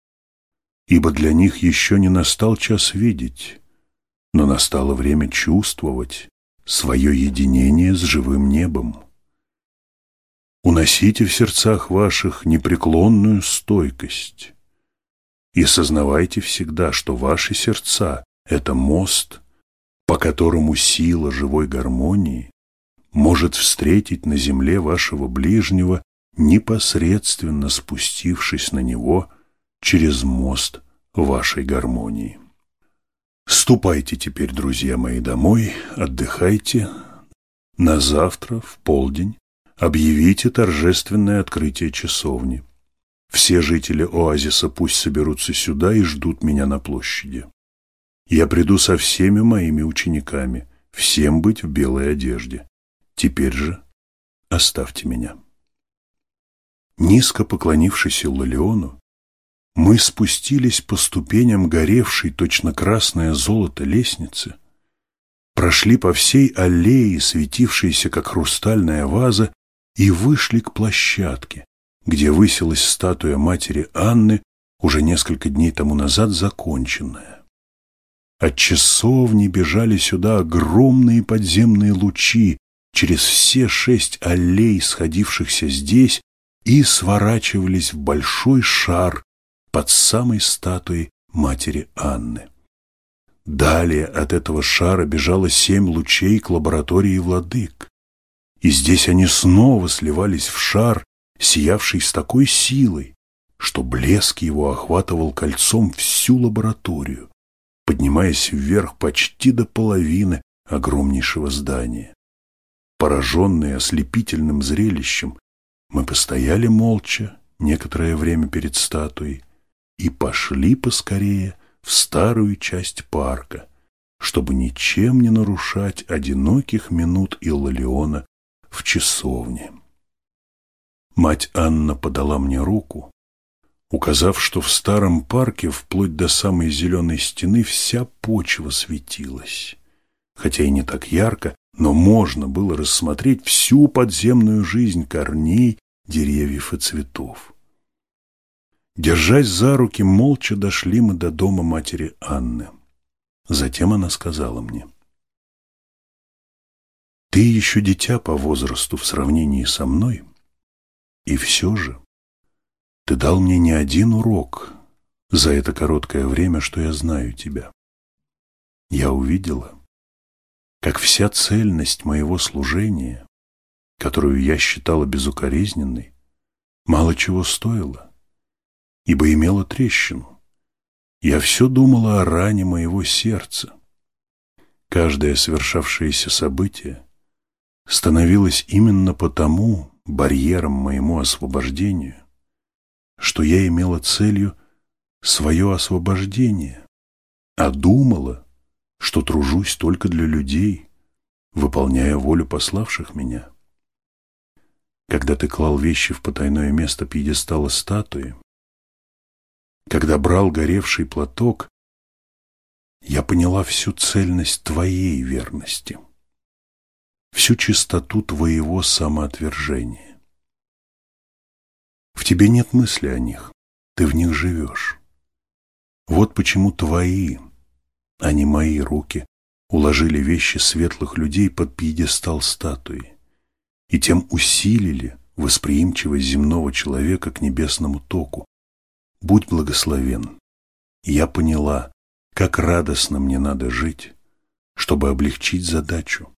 Ибо для них еще не настал час видеть, но настало время чувствовать свое единение с живым небом. Уносите в сердцах ваших непреклонную стойкость и сознавайте всегда, что ваши сердца – это мост, по которому сила живой гармонии может встретить на земле вашего ближнего, непосредственно спустившись на него через мост вашей гармонии. Ступайте теперь, друзья мои, домой, отдыхайте. На завтра, в полдень, объявите торжественное открытие часовни. Все жители оазиса пусть соберутся сюда и ждут меня на площади. Я приду со всеми моими учениками, всем быть в белой одежде. Теперь же оставьте меня. Низко поклонившись Иллалиону, мы спустились по ступеням горевшей точно красное золото лестницы, прошли по всей аллее, светившейся как хрустальная ваза, и вышли к площадке, где высилась статуя матери Анны, уже несколько дней тому назад законченная. От часовни бежали сюда огромные подземные лучи через все шесть аллей, сходившихся здесь, и сворачивались в большой шар под самой статуей матери Анны. Далее от этого шара бежало семь лучей к лаборатории владык. И здесь они снова сливались в шар, сиявший с такой силой, что блеск его охватывал кольцом всю лабораторию поднимаясь вверх почти до половины огромнейшего здания. Пораженные ослепительным зрелищем, мы постояли молча некоторое время перед статуей и пошли поскорее в старую часть парка, чтобы ничем не нарушать одиноких минут Иллалиона в часовне. Мать Анна подала мне руку, указав, что в старом парке вплоть до самой зеленой стены вся почва светилась. Хотя и не так ярко, но можно было рассмотреть всю подземную жизнь корней, деревьев и цветов. Держась за руки, молча дошли мы до дома матери Анны. Затем она сказала мне, «Ты еще дитя по возрасту в сравнении со мной, и все же ты дал мне не один урок за это короткое время, что я знаю тебя. Я увидела, как вся цельность моего служения, которую я считала безукоризненной, мало чего стоила, ибо имела трещину. Я все думала о ране моего сердца. Каждое совершавшееся событие становилось именно потому барьером моему освобождению, что я имела целью свое освобождение, а думала, что тружусь только для людей, выполняя волю пославших меня. Когда ты клал вещи в потайное место пьедестала статуи, когда брал горевший платок, я поняла всю цельность твоей верности, всю чистоту твоего самоотвержения. В тебе нет мысли о них, ты в них живешь. Вот почему твои, а не мои руки, уложили вещи светлых людей под пьедестал статуи и тем усилили восприимчивость земного человека к небесному току. Будь благословен. Я поняла, как радостно мне надо жить, чтобы облегчить задачу,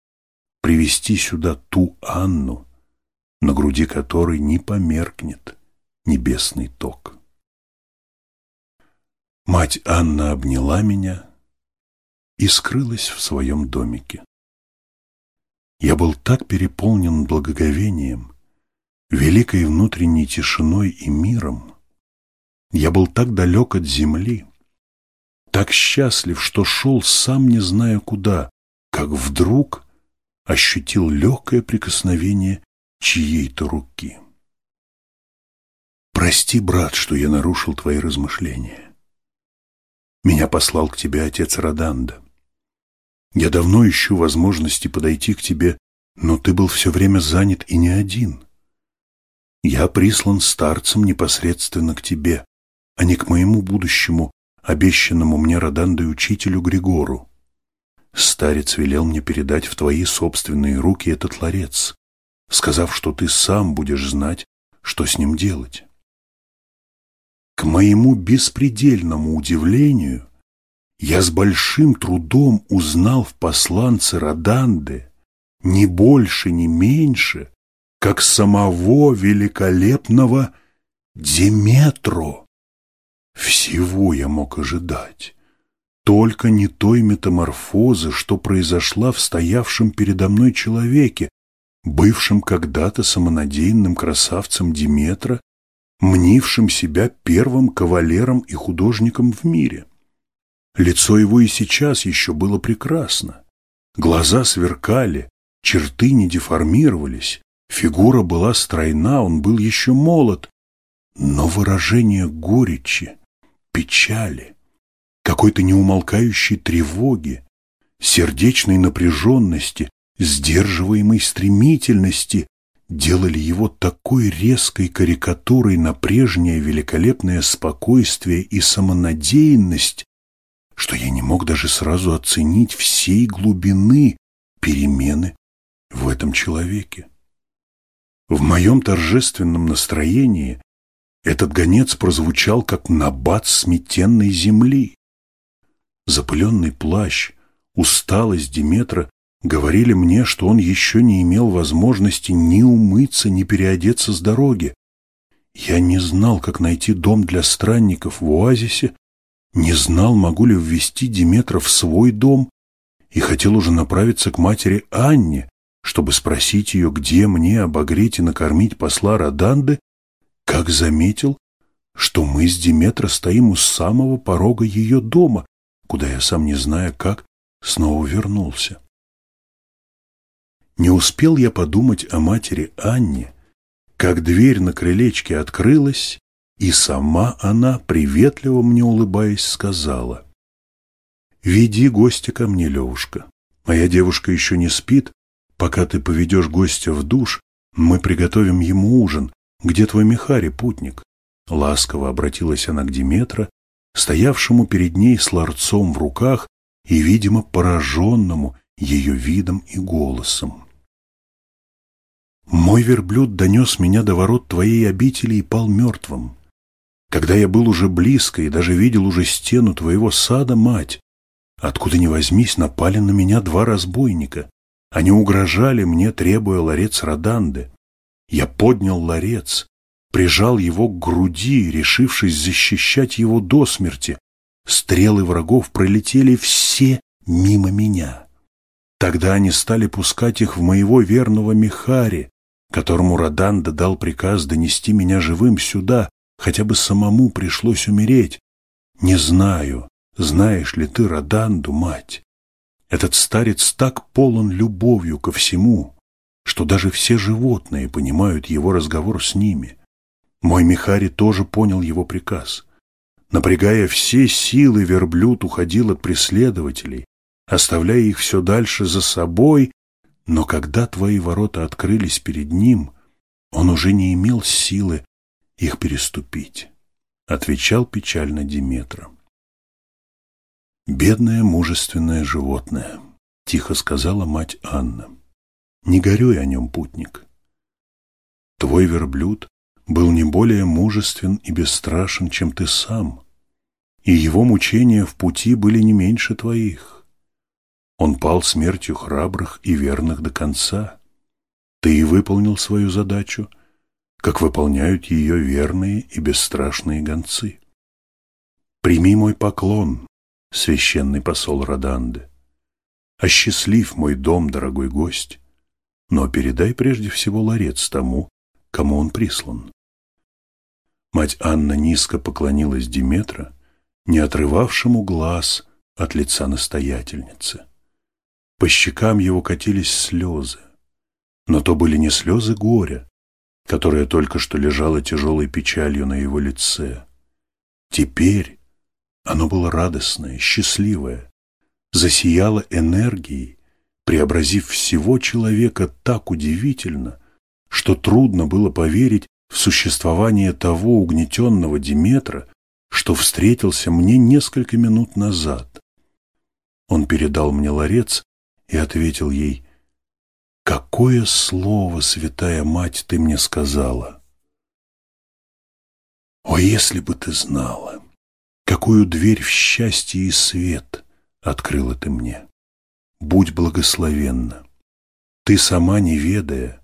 привести сюда ту Анну, на груди которой не померкнет небесный ток. Мать Анна обняла меня и скрылась в своем домике. Я был так переполнен благоговением, великой внутренней тишиной и миром. Я был так далек от земли, так счастлив, что шел сам не зная куда, как вдруг ощутил легкое прикосновение чьей-то руки. Прости, брат, что я нарушил твои размышления. Меня послал к тебе отец Роданда. Я давно ищу возможности подойти к тебе, но ты был все время занят и не один. Я прислан старцем непосредственно к тебе, а не к моему будущему, обещанному мне Родандой учителю Григору. Старец велел мне передать в твои собственные руки этот ларец, сказав, что ты сам будешь знать, что с ним делать. К моему беспредельному удивлению, я с большим трудом узнал в посланце Роданде не больше, не меньше, как самого великолепного Деметро. Всего я мог ожидать, только не той метаморфозы, что произошла в стоявшем передо мной человеке, бывшем когда-то самонадеянным красавцем Диметра мнившим себя первым кавалером и художником в мире. Лицо его и сейчас еще было прекрасно. Глаза сверкали, черты не деформировались, фигура была стройна, он был еще молод. Но выражение горечи, печали, какой-то неумолкающей тревоги, сердечной напряженности, сдерживаемой стремительности делали его такой резкой карикатурой на прежнее великолепное спокойствие и самонадеянность, что я не мог даже сразу оценить всей глубины перемены в этом человеке. В моем торжественном настроении этот гонец прозвучал, как набат сметенной земли. Запыленный плащ, усталость Диметра говорили мне, что он еще не имел возможности ни умыться, ни переодеться с дороги. Я не знал, как найти дом для странников в оазисе, не знал, могу ли ввести Диметра в свой дом, и хотел уже направиться к матери Анне, чтобы спросить ее, где мне обогреть и накормить посла Роданды, как заметил, что мы с Диметра стоим у самого порога ее дома, куда я сам не зная как, снова вернулся. Не успел я подумать о матери Анне, как дверь на крылечке открылась, и сама она, приветливо мне улыбаясь, сказала, «Веди гостя ко мне, Левушка. Моя девушка еще не спит, пока ты поведешь гостя в душ, мы приготовим ему ужин. Где твой Михари, путник?» Ласково обратилась она к Диметра, стоявшему перед ней с ларцом в руках и, видимо, пораженному ее видом и голосом. «Мой верблюд донес меня до ворот твоей обители и пал мертвым. Когда я был уже близко и даже видел уже стену твоего сада, мать, откуда ни возьмись, напали на меня два разбойника. Они угрожали мне, требуя ларец Роданды. Я поднял ларец, прижал его к груди, решившись защищать его до смерти. Стрелы врагов пролетели все мимо меня. Тогда они стали пускать их в моего верного Михари, которому Роданда дал приказ донести меня живым сюда, хотя бы самому пришлось умереть. Не знаю, знаешь ли ты Роданду, мать. Этот старец так полон любовью ко всему, что даже все животные понимают его разговор с ними. Мой Михари тоже понял его приказ. Напрягая все силы, верблюд уходил от преследователей, оставляя их все дальше за собой, но когда твои ворота открылись перед ним, он уже не имел силы их переступить, отвечал печально Диметра. «Бедное мужественное животное», — тихо сказала мать Анна. «Не горюй о нем, путник. Твой верблюд был не более мужествен и бесстрашен, чем ты сам, и его мучения в пути были не меньше твоих. Он пал смертью храбрых и верных до конца. Ты и выполнил свою задачу, как выполняют ее верные и бесстрашные гонцы. Прими мой поклон, священный посол Роданды. Осчастлив мой дом, дорогой гость, но передай прежде всего ларец тому, кому он прислан. Мать Анна низко поклонилась Диметра, не отрывавшему глаз от лица настоятельницы. По щекам его катились слезы, но то были не слезы горя, которое только что лежало тяжелой печалью на его лице. Теперь оно было радостное, счастливое, засияло энергией, преобразив всего человека так удивительно, что трудно было поверить в существование того угнетенного Диметра, что встретился мне несколько минут назад. Он передал мне ларец и ответил ей, «Какое слово, святая мать, ты мне сказала!» «О, если бы ты знала!» Какую дверь в счастье и свет открыла ты мне. Будь благословенна. Ты сама, не ведая,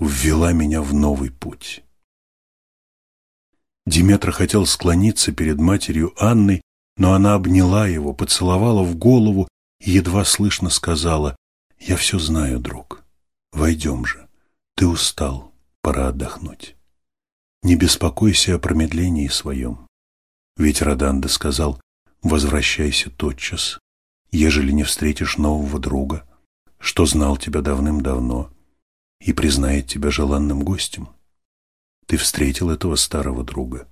ввела меня в новый путь. Диметра хотел склониться перед матерью Анной, но она обняла его, поцеловала в голову и едва слышно сказала, «Я все знаю, друг. Войдем же. Ты устал, пора отдохнуть. Не беспокойся о промедлении своем. Ведь Роданда сказал, возвращайся тотчас, ежели не встретишь нового друга, что знал тебя давным-давно и признает тебя желанным гостем. Ты встретил этого старого друга.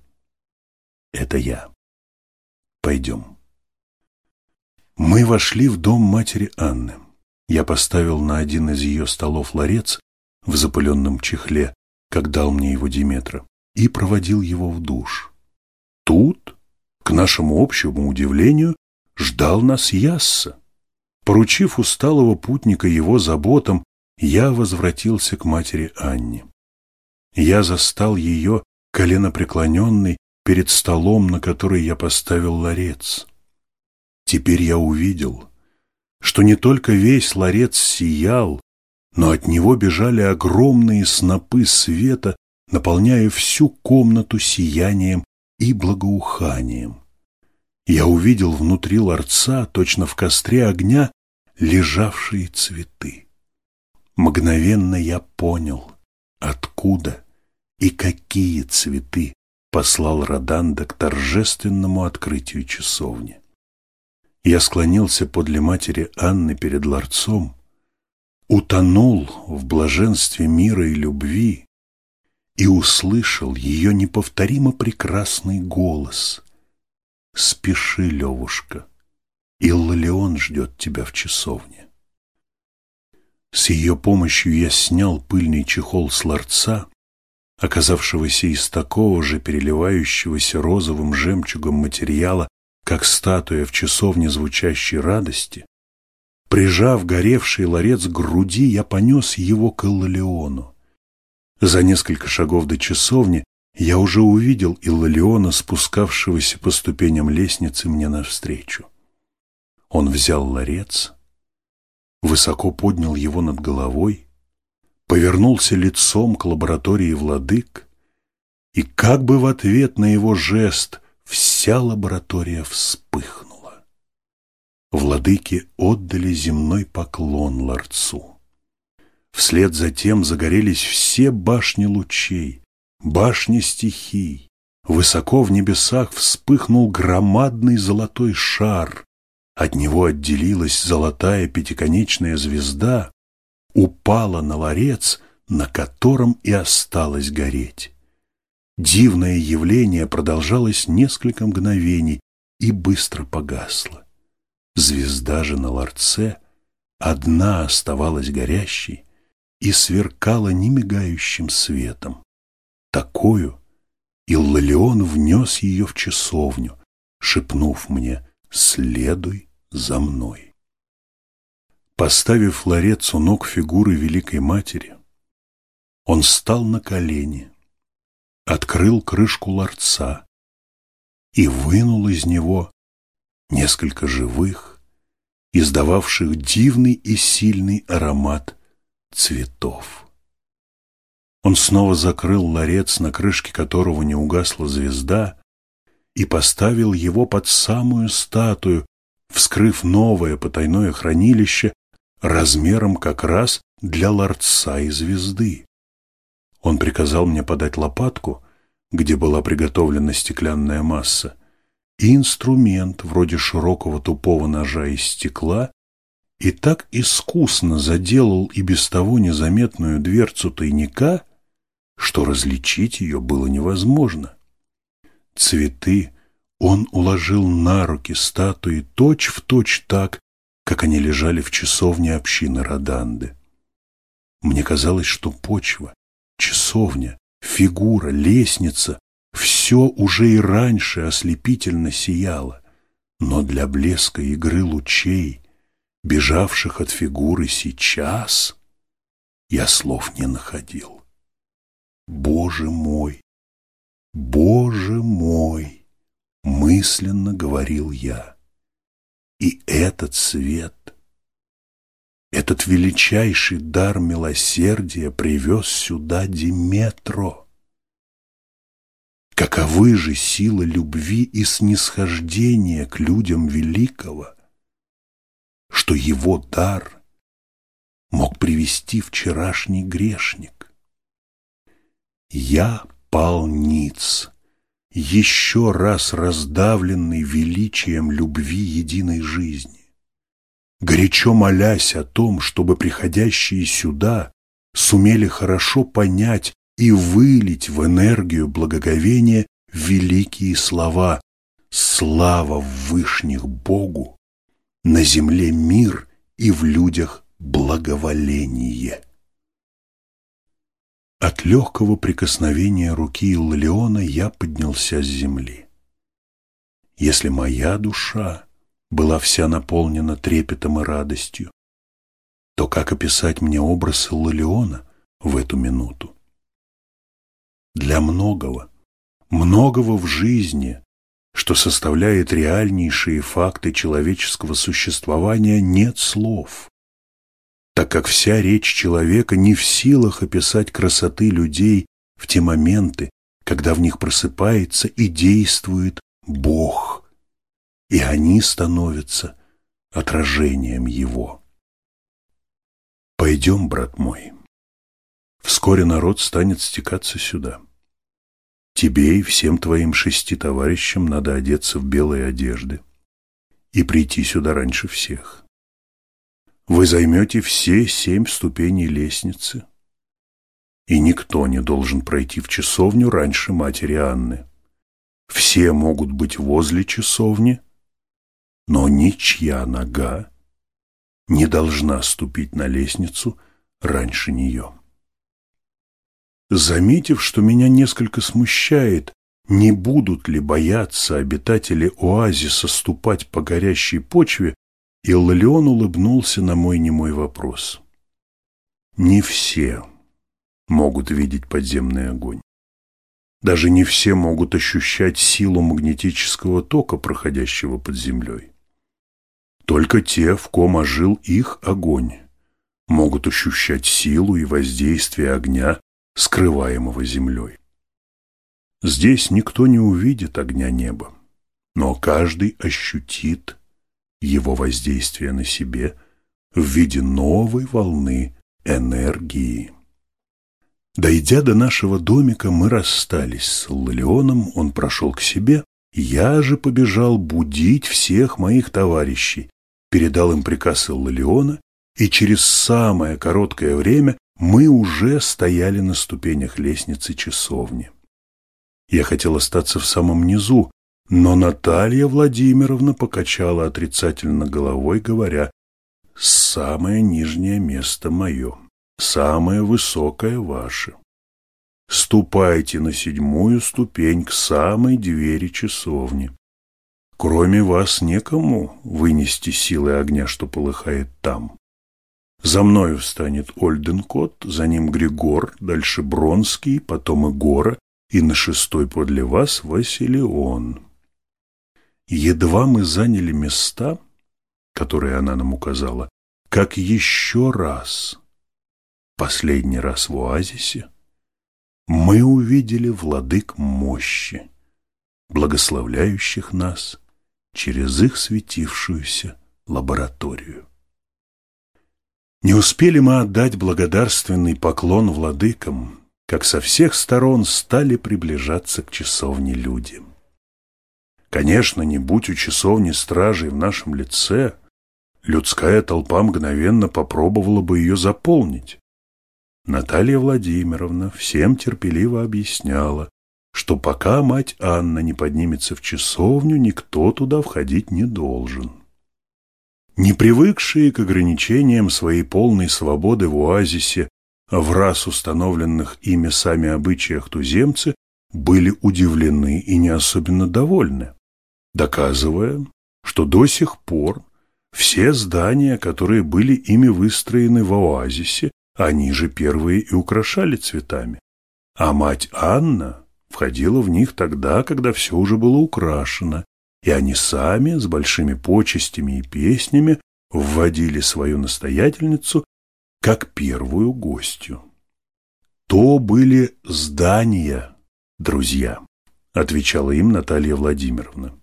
Это я. Пойдем. Мы вошли в дом матери Анны. Я поставил на один из ее столов ларец в запыленном чехле, как дал мне его Диметра, и проводил его в душ. Тут, к нашему общему удивлению, ждал нас Ясса. Поручив усталого путника его заботам, я возвратился к матери Анне. Я застал ее коленопреклоненной перед столом, на который я поставил ларец. Теперь я увидел, что не только весь ларец сиял, но от него бежали огромные снопы света, наполняя всю комнату сиянием и благоуханием. Я увидел внутри ларца, точно в костре огня, лежавшие цветы. Мгновенно я понял, откуда и какие цветы послал Роданда к торжественному открытию часовни. Я склонился подле матери Анны перед ларцом, утонул в блаженстве мира и любви и услышал ее неповторимо прекрасный голос. «Спеши, Левушка, Иллалион ждет тебя в часовне». С ее помощью я снял пыльный чехол с ларца, оказавшегося из такого же переливающегося розовым жемчугом материала, как статуя в часовне звучащей радости, Прижав горевший ларец к груди, я понес его к Иллалиону. За несколько шагов до часовни я уже увидел Иллалиона, спускавшегося по ступеням лестницы мне навстречу. Он взял ларец, высоко поднял его над головой, повернулся лицом к лаборатории владык, и как бы в ответ на его жест вся лаборатория вспыхнула. Владыки отдали земной поклон ларцу. Вслед за тем загорелись все башни лучей, башни стихий. Высоко в небесах вспыхнул громадный золотой шар. От него отделилась золотая пятиконечная звезда, упала на ларец, на котором и осталось гореть. Дивное явление продолжалось несколько мгновений и быстро погасло. Звезда же на ларце одна оставалась горящей и сверкала немигающим светом. Такую Иллалион внес ее в часовню, шепнув мне «Следуй за мной». Поставив ларец у ног фигуры Великой Матери, он стал на колени, открыл крышку ларца и вынул из него несколько живых, издававших дивный и сильный аромат цветов. Он снова закрыл ларец, на крышке которого не угасла звезда, и поставил его под самую статую, вскрыв новое потайное хранилище размером как раз для ларца и звезды. Он приказал мне подать лопатку, где была приготовлена стеклянная масса, и инструмент вроде широкого тупого ножа из стекла и так искусно заделал и без того незаметную дверцу тайника, что различить ее было невозможно. Цветы он уложил на руки статуи точь-в-точь точь так, как они лежали в часовне общины Роданды. Мне казалось, что почва, часовня, фигура, лестница все уже и раньше ослепительно сияло, но для блеска игры лучей, бежавших от фигуры сейчас, я слов не находил. Боже мой, Боже мой, мысленно говорил я. И этот свет, этот величайший дар милосердия привез сюда Диметро. Каковы же сила любви и снисхождения к людям великого, что его дар мог привести вчерашний грешник? Я пал ниц, еще раз раздавленный величием любви единой жизни, горячо молясь о том, чтобы приходящие сюда сумели хорошо понять и вылить в энергию благоговения великие слова «Слава в вышних Богу, на земле мир и в людях благоволение». От легкого прикосновения руки Иллиона я поднялся с земли. Если моя душа была вся наполнена трепетом и радостью, то как описать мне образ Иллалиона в эту минуту? Для многого, многого в жизни, что составляет реальнейшие факты человеческого существования, нет слов, так как вся речь человека не в силах описать красоты людей в те моменты, когда в них просыпается и действует Бог, и они становятся отражением Его. Пойдем, брат мой. Вскоре народ станет стекаться сюда. Тебе и всем твоим шести товарищам надо одеться в белые одежды и прийти сюда раньше всех. Вы займете все семь ступеней лестницы, и никто не должен пройти в часовню раньше матери Анны. Все могут быть возле часовни, но ничья нога не должна ступить на лестницу раньше нее. Заметив, что меня несколько смущает, не будут ли бояться обитатели оазиса ступать по горящей почве, Иллион улыбнулся на мой немой вопрос. Не все могут видеть подземный огонь. Даже не все могут ощущать силу магнетического тока, проходящего под землей. Только те, в ком ожил их огонь, могут ощущать силу и воздействие огня скрываемого землей. Здесь никто не увидит огня неба, но каждый ощутит его воздействие на себе в виде новой волны энергии. Дойдя до нашего домика, мы расстались с Лолеоном, он прошел к себе, я же побежал будить всех моих товарищей, передал им приказ Лолеона, и через самое короткое время мы уже стояли на ступенях лестницы часовни. Я хотел остаться в самом низу, но Наталья Владимировна покачала отрицательно головой, говоря, «Самое нижнее место мое, самое высокое ваше. Ступайте на седьмую ступень к самой двери часовни. Кроме вас некому вынести силы огня, что полыхает там. За мною встанет Ольденкот, за ним Григор, дальше Бронский, потом Игора, и на шестой подле вас Василион. Едва мы заняли места, которые она нам указала, как еще раз, последний раз в оазисе, мы увидели владык мощи, благословляющих нас через их светившуюся лабораторию. Не успели мы отдать благодарственный поклон владыкам, как со всех сторон стали приближаться к часовне люди. Конечно, не будь у часовни стражей в нашем лице, людская толпа мгновенно попробовала бы ее заполнить. Наталья Владимировна всем терпеливо объясняла, что пока мать Анна не поднимется в часовню, никто туда входить не должен. Не привыкшие к ограничениям своей полной свободы в оазисе, в раз установленных ими сами обычаях туземцы, были удивлены и не особенно довольны, доказывая, что до сих пор все здания, которые были ими выстроены в оазисе, они же первые и украшали цветами. А мать Анна входила в них тогда, когда все уже было украшено, и они сами с большими почестями и песнями вводили свою настоятельницу как первую гостью. То были здания, друзья, отвечала им Наталья Владимировна.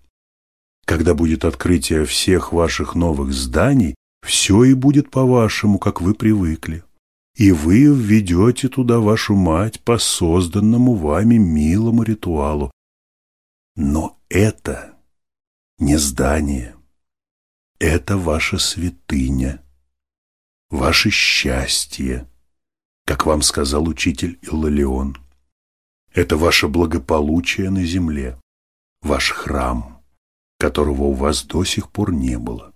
Когда будет открытие всех ваших новых зданий, все и будет по-вашему, как вы привыкли. И вы введете туда вашу мать по созданному вами милому ритуалу. Но это не здание. Это ваша святыня, ваше счастье, как вам сказал учитель Иллалион. Это ваше благополучие на земле, ваш храм, которого у вас до сих пор не было.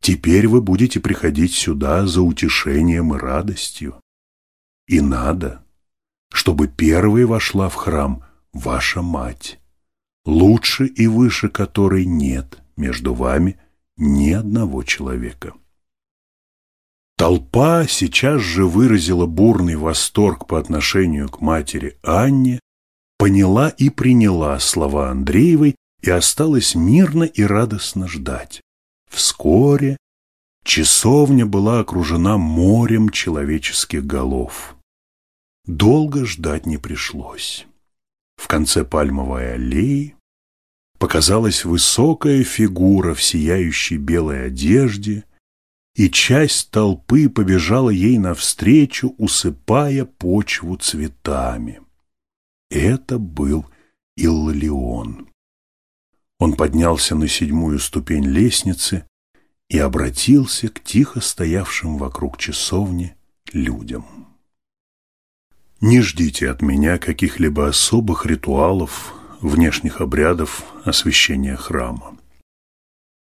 Теперь вы будете приходить сюда за утешением и радостью. И надо, чтобы первой вошла в храм ваша мать, лучше и выше которой нет между вами ни одного человека. Толпа сейчас же выразила бурный восторг по отношению к матери Анне, поняла и приняла слова Андреевой и осталась мирно и радостно ждать. Вскоре часовня была окружена морем человеческих голов. Долго ждать не пришлось. В конце пальмовой аллеи показалась высокая фигура в сияющей белой одежде, и часть толпы побежала ей навстречу, усыпая почву цветами. Это был Иллион. Он поднялся на седьмую ступень лестницы и обратился к тихо стоявшим вокруг часовни людям. Не ждите от меня каких-либо особых ритуалов, внешних обрядов освящения храма.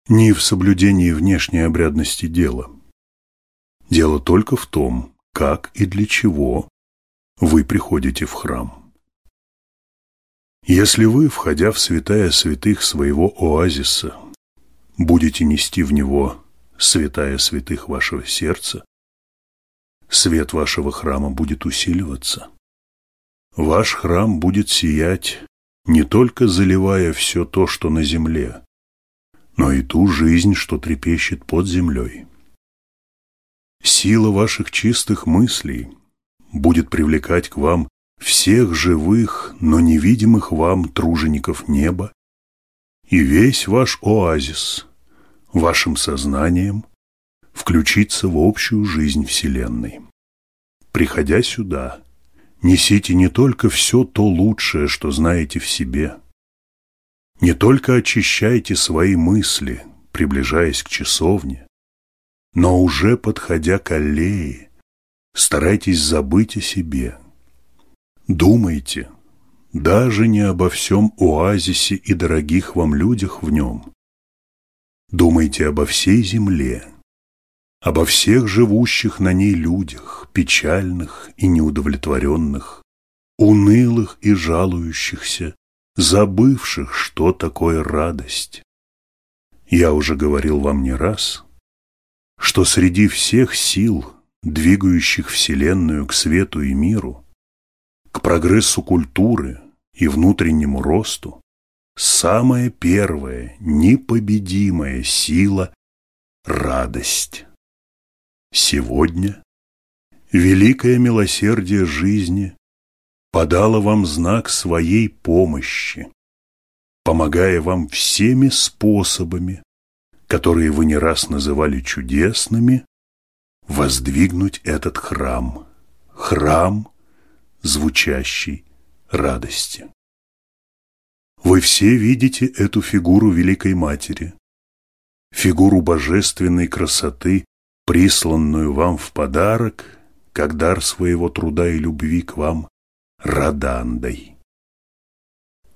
Не в соблюдении внешней обрядности дела. Дело только в том, как и для чего вы приходите в храм. Если вы, входя в святая святых своего оазиса, будете нести в него святая святых вашего сердца, свет вашего храма будет усиливаться. Ваш храм будет сиять, не только заливая все то, что на земле, но и ту жизнь, что трепещет под землей. Сила ваших чистых мыслей будет привлекать к вам всех живых, но невидимых вам тружеников неба, и весь ваш оазис вашим сознанием включиться в общую жизнь Вселенной. Приходя сюда, несите не только все то лучшее, что знаете в себе, не только очищайте свои мысли, приближаясь к часовне, но уже подходя к аллее, старайтесь забыть о себе. Думайте, даже не обо всем оазисе и дорогих вам людях в нем. Думайте обо всей земле, обо всех живущих на ней людях, печальных и неудовлетворенных, унылых и жалующихся, забывших, что такое радость. Я уже говорил вам не раз, что среди всех сил, двигающих Вселенную к свету и миру, к прогрессу культуры и внутреннему росту, самая первая, непобедимая сила – радость. Сегодня великое милосердие жизни подало вам знак своей помощи, помогая вам всеми способами, которые вы не раз называли чудесными, воздвигнуть этот храм, храм, звучащий радости. Вы все видите эту фигуру Великой Матери, фигуру божественной красоты, присланную вам в подарок, как дар своего труда и любви к вам, Радандой.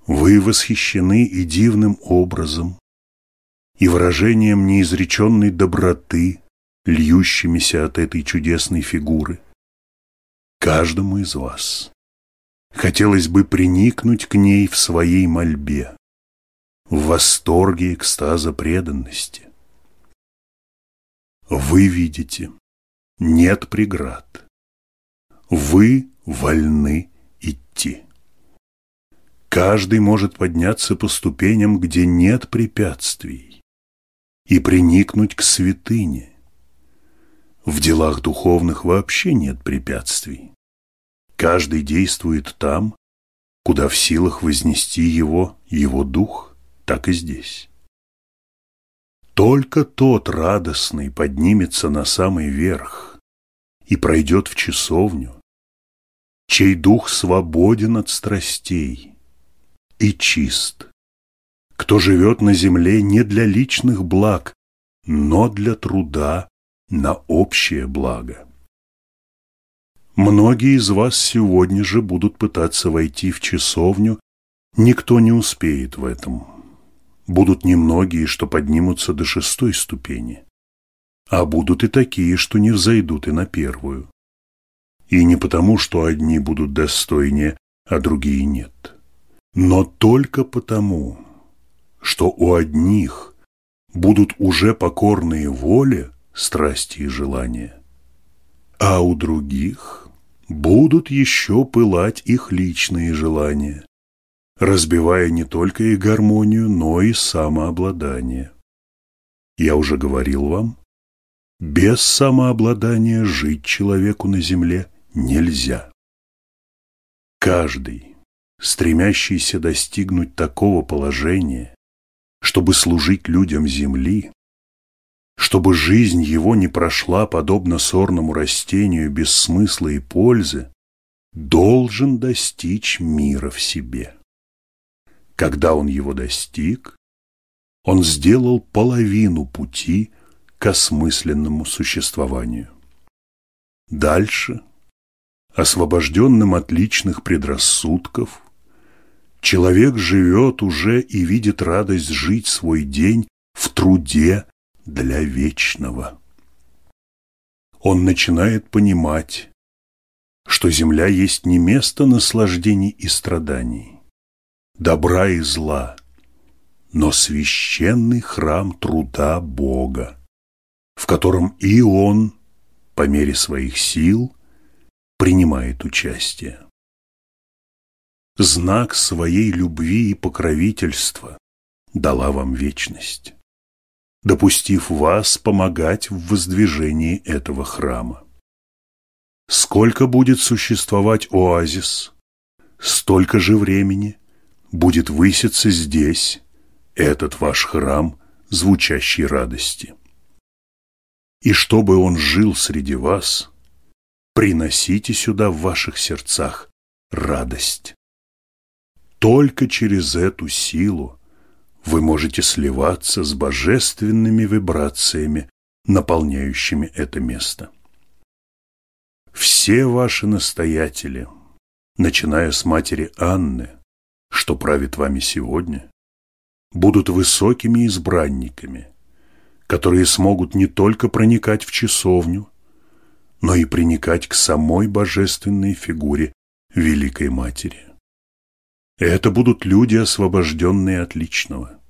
Вы восхищены и дивным образом, и выражением неизреченной доброты, льющимися от этой чудесной фигуры. Каждому из вас хотелось бы приникнуть к ней в своей мольбе, в восторге экстаза преданности. Вы видите, нет преград. Вы вольны идти. Каждый может подняться по ступеням, где нет препятствий, и приникнуть к святыне. В делах духовных вообще нет препятствий. Каждый действует там, куда в силах вознести его, его дух, так и здесь. Только тот радостный поднимется на самый верх и пройдет в часовню, чей дух свободен от страстей и чист, кто живет на земле не для личных благ, но для труда на общее благо. Многие из вас сегодня же будут пытаться войти в часовню, никто не успеет в этом. Будут немногие, что поднимутся до шестой ступени, а будут и такие, что не взойдут и на первую. И не потому, что одни будут достойнее, а другие нет, но только потому, что у одних будут уже покорные воле, страсти и желания, а у других будут еще пылать их личные желания, разбивая не только и гармонию, но и самообладание. Я уже говорил вам, без самообладания жить человеку на земле нельзя. Каждый, стремящийся достигнуть такого положения, чтобы служить людям земли, чтобы жизнь его не прошла подобно сорному растению без смысла и пользы, должен достичь мира в себе. Когда он его достиг, он сделал половину пути к осмысленному существованию. Дальше, освобожденным от личных предрассудков, человек живет уже и видит радость жить свой день в труде для вечного. Он начинает понимать, что земля есть не место наслаждений и страданий, добра и зла, но священный храм труда Бога, в котором и он, по мере своих сил, принимает участие. Знак своей любви и покровительства дала вам вечность допустив вас помогать в воздвижении этого храма. Сколько будет существовать оазис, столько же времени будет выситься здесь этот ваш храм звучащей радости. И чтобы он жил среди вас, приносите сюда в ваших сердцах радость. Только через эту силу вы можете сливаться с божественными вибрациями, наполняющими это место. Все ваши настоятели, начиная с матери Анны, что правит вами сегодня, будут высокими избранниками, которые смогут не только проникать в часовню, но и приникать к самой божественной фигуре Великой Матери. Это будут люди, освобожденные от личного.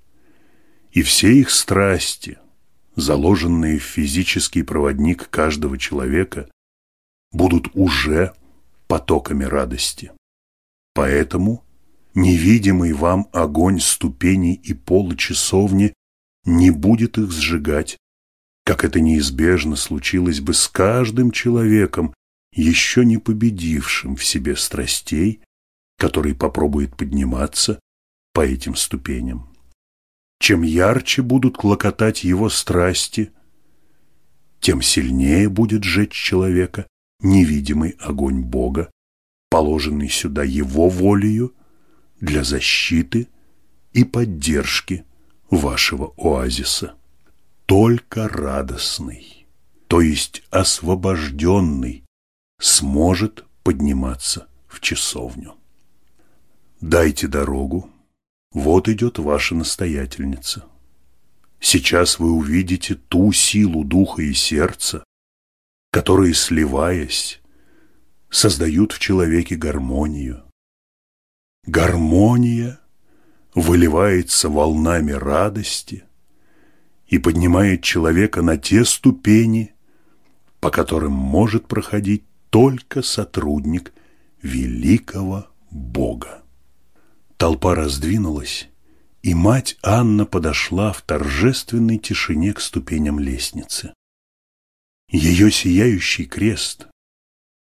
И все их страсти, заложенные в физический проводник каждого человека, будут уже потоками радости. Поэтому невидимый вам огонь ступеней и пола часовни не будет их сжигать, как это неизбежно случилось бы с каждым человеком, еще не победившим в себе страстей который попробует подниматься по этим ступеням. Чем ярче будут клокотать его страсти, тем сильнее будет жечь человека невидимый огонь Бога, положенный сюда его волею для защиты и поддержки вашего оазиса. Только радостный, то есть освобожденный, сможет подниматься в часовню. Дайте дорогу. Вот идет ваша настоятельница. Сейчас вы увидите ту силу духа и сердца, которые, сливаясь, создают в человеке гармонию. Гармония выливается волнами радости и поднимает человека на те ступени, по которым может проходить только сотрудник великого Бога. Толпа раздвинулась, и мать Анна подошла в торжественной тишине к ступеням лестницы. Ее сияющий крест,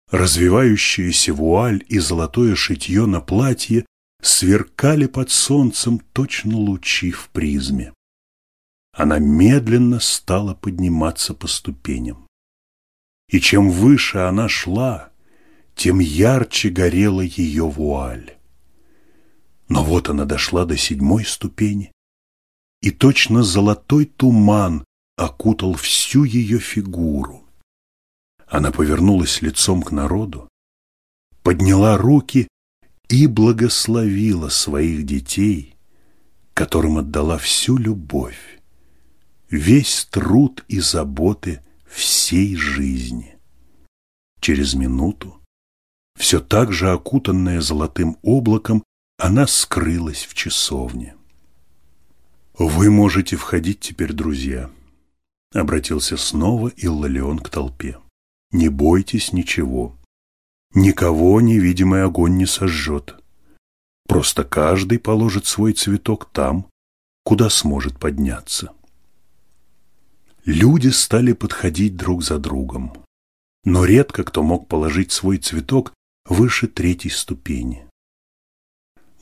развивающаяся вуаль и золотое шитье на платье сверкали под солнцем точно лучи в призме. Она медленно стала подниматься по ступеням. И чем выше она шла, тем ярче горела ее вуаль. Но вот она дошла до седьмой ступени, и точно золотой туман окутал всю ее фигуру. Она повернулась лицом к народу, подняла руки и благословила своих детей, которым отдала всю любовь, весь труд и заботы всей жизни. Через минуту, все так же окутанная золотым облаком, она скрылась в часовне. Вы можете входить теперь, друзья. Обратился снова Иллалион к толпе. Не бойтесь ничего. Никого невидимый огонь не сожжет. Просто каждый положит свой цветок там, куда сможет подняться. Люди стали подходить друг за другом, но редко кто мог положить свой цветок выше третьей ступени.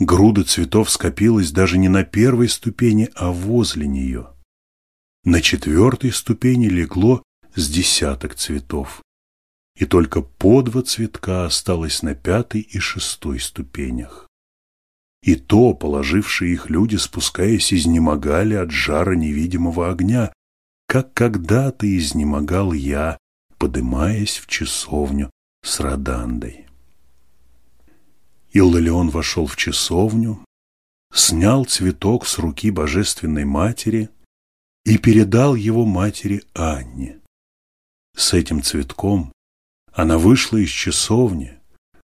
Груда цветов скопилась даже не на первой ступени, а возле нее. На четвертой ступени легло с десяток цветов, и только по два цветка осталось на пятой и шестой ступенях. И то, положившие их люди, спускаясь, изнемогали от жара невидимого огня, как когда-то изнемогал я, подымаясь в часовню с Родандой. Иллалион вошел в часовню, снял цветок с руки Божественной Матери и передал его матери Анне. С этим цветком она вышла из часовни,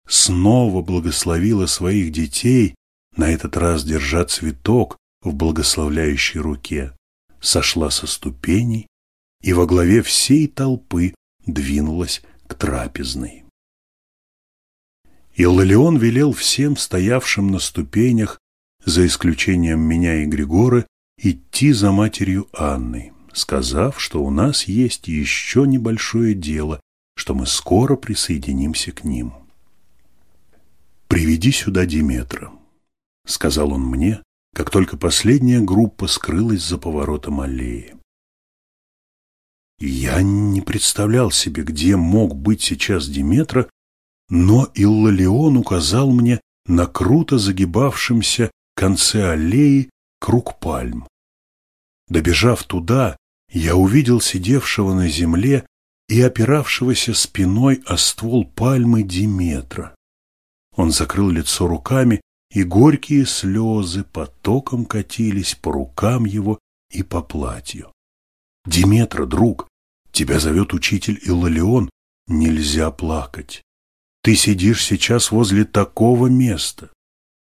снова благословила своих детей, на этот раз держа цветок в благословляющей руке, сошла со ступеней и во главе всей толпы двинулась к трапезной. Иллалион велел всем стоявшим на ступенях, за исключением меня и Григора, идти за матерью Анной, сказав, что у нас есть еще небольшое дело, что мы скоро присоединимся к ним. «Приведи сюда Диметра», — сказал он мне, как только последняя группа скрылась за поворотом аллеи. Я не представлял себе, где мог быть сейчас Диметра, но Иллалион указал мне на круто загибавшемся конце аллеи круг пальм. Добежав туда, я увидел сидевшего на земле и опиравшегося спиной о ствол пальмы Диметра. Он закрыл лицо руками и горькие слезы потоком катились по рукам его и по платью. «Диметра, друг, тебя зовет учитель Иллалион, нельзя плакать. Ты сидишь сейчас возле такого места,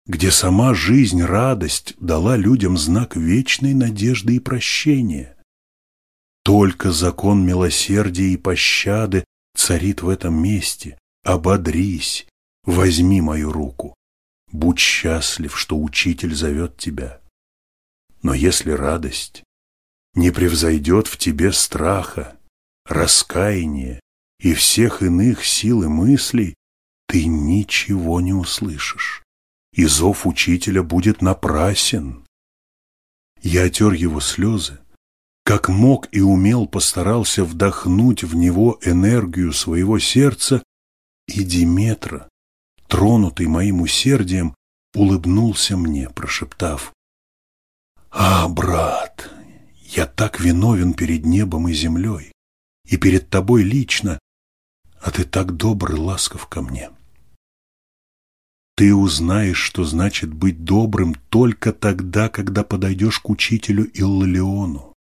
где сама жизнь, радость дала людям знак вечной надежды и прощения. Только закон милосердия и пощады царит в этом месте. Ободрись, возьми мою руку. Будь счастлив, что учитель зовет тебя. Но если радость не превзойдет в тебе страха, раскаяния и всех иных сил и мыслей, ты ничего не услышишь, и зов учителя будет напрасен. Я отер его слезы, как мог и умел постарался вдохнуть в него энергию своего сердца, и Диметра, тронутый моим усердием, улыбнулся мне, прошептав, «А, брат, я так виновен перед небом и землей, и перед тобой лично, а ты так добр и ласков ко мне. Ты узнаешь, что значит быть добрым только тогда, когда подойдешь к учителю Иллалиону.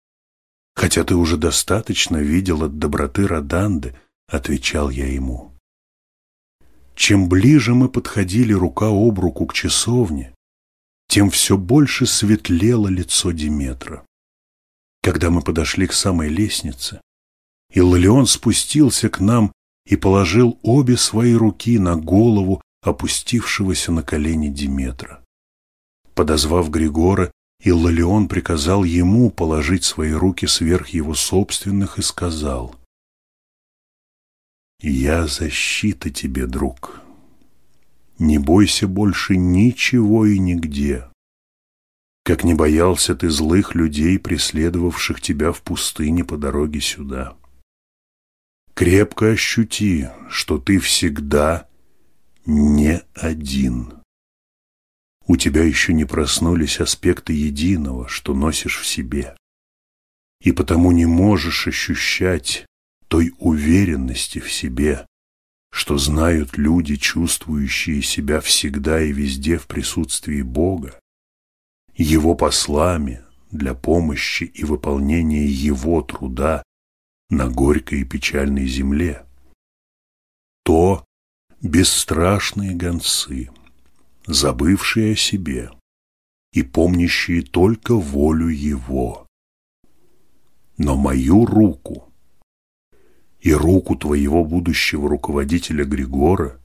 Хотя ты уже достаточно видел от доброты Роданды, отвечал я ему. Чем ближе мы подходили рука об руку к часовне, тем все больше светлело лицо Диметра. Когда мы подошли к самой лестнице, Иллион спустился к нам и положил обе свои руки на голову опустившегося на колени Диметра. Подозвав Григора, Иллалион приказал ему положить свои руки сверх его собственных и сказал — я защита тебе, друг. Не бойся больше ничего и нигде. Как не боялся ты злых людей, преследовавших тебя в пустыне по дороге сюда. Крепко ощути, что ты всегда не один. У тебя еще не проснулись аспекты единого, что носишь в себе. И потому не можешь ощущать той уверенности в себе, что знают люди, чувствующие себя всегда и везде в присутствии Бога, Его послами для помощи и выполнения Его труда на горькой и печальной земле. То бесстрашные гонцы, забывшие о себе, и помнящие только волю Его. Но мою руку и руку твоего будущего руководителя Григора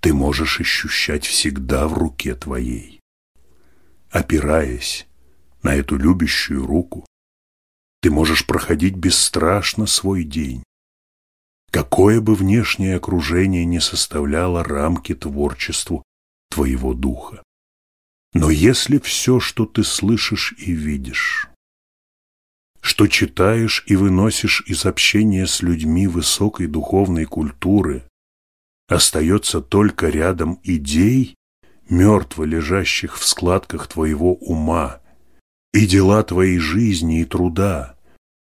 ты можешь ощущать всегда в руке твоей. Опираясь на эту любящую руку, ты можешь проходить бесстрашно свой день. Какое бы внешнее окружение не составляло рамки творчеству твоего духа. Но если все, что ты слышишь и видишь, что читаешь и выносишь из общения с людьми высокой духовной культуры, остается только рядом идей, мертво лежащих в складках твоего ума, и дела твоей жизни и труда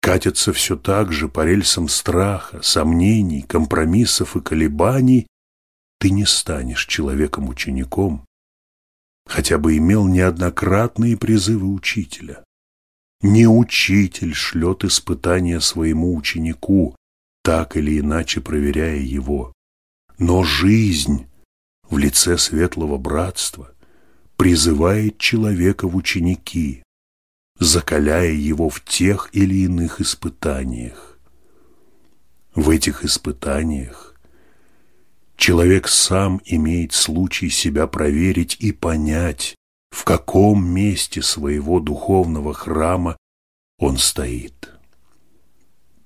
катятся все так же по рельсам страха, сомнений, компромиссов и колебаний, ты не станешь человеком-учеником, хотя бы имел неоднократные призывы учителя. Не учитель шлет испытания своему ученику, так или иначе проверяя его, но жизнь в лице светлого братства призывает человека в ученики, закаляя его в тех или иных испытаниях. В этих испытаниях человек сам имеет случай себя проверить и понять, в каком месте своего духовного храма он стоит.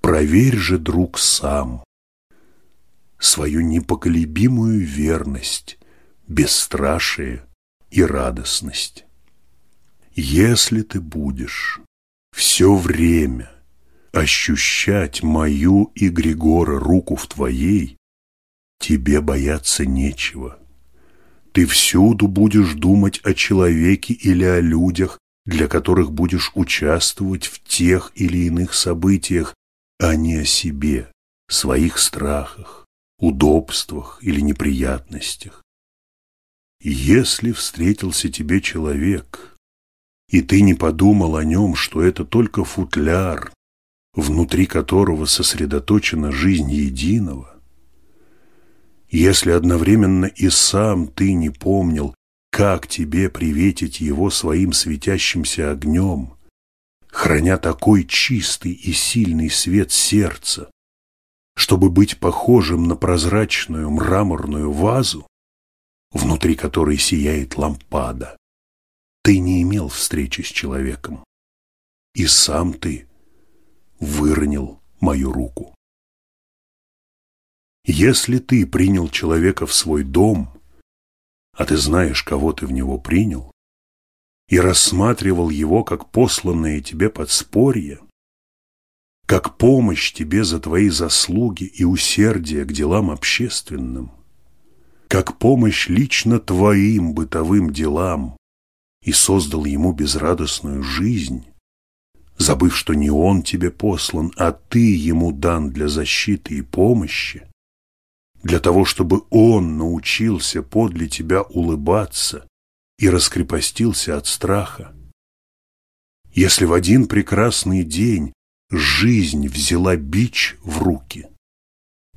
Проверь же, друг, сам свою непоколебимую верность, бесстрашие и радостность. Если ты будешь все время ощущать мою и Григора руку в твоей, тебе бояться нечего. Ты всюду будешь думать о человеке или о людях, для которых будешь участвовать в тех или иных событиях, а не о себе, своих страхах, удобствах или неприятностях. Если встретился тебе человек, и ты не подумал о нем, что это только футляр, внутри которого сосредоточена жизнь единого, если одновременно и сам ты не помнил, как тебе приветить его своим светящимся огнем, храня такой чистый и сильный свет сердца, чтобы быть похожим на прозрачную мраморную вазу, внутри которой сияет лампада, ты не имел встречи с человеком, и сам ты выронил мою руку. Если ты принял человека в свой дом, а ты знаешь, кого ты в него принял, и рассматривал его как посланное тебе подспорье, как помощь тебе за твои заслуги и усердие к делам общественным, как помощь лично твоим бытовым делам, и создал ему безрадостную жизнь, забыв, что не он тебе послан, а ты ему дан для защиты и помощи, для того, чтобы он научился подле тебя улыбаться и раскрепостился от страха. Если в один прекрасный день жизнь взяла бич в руки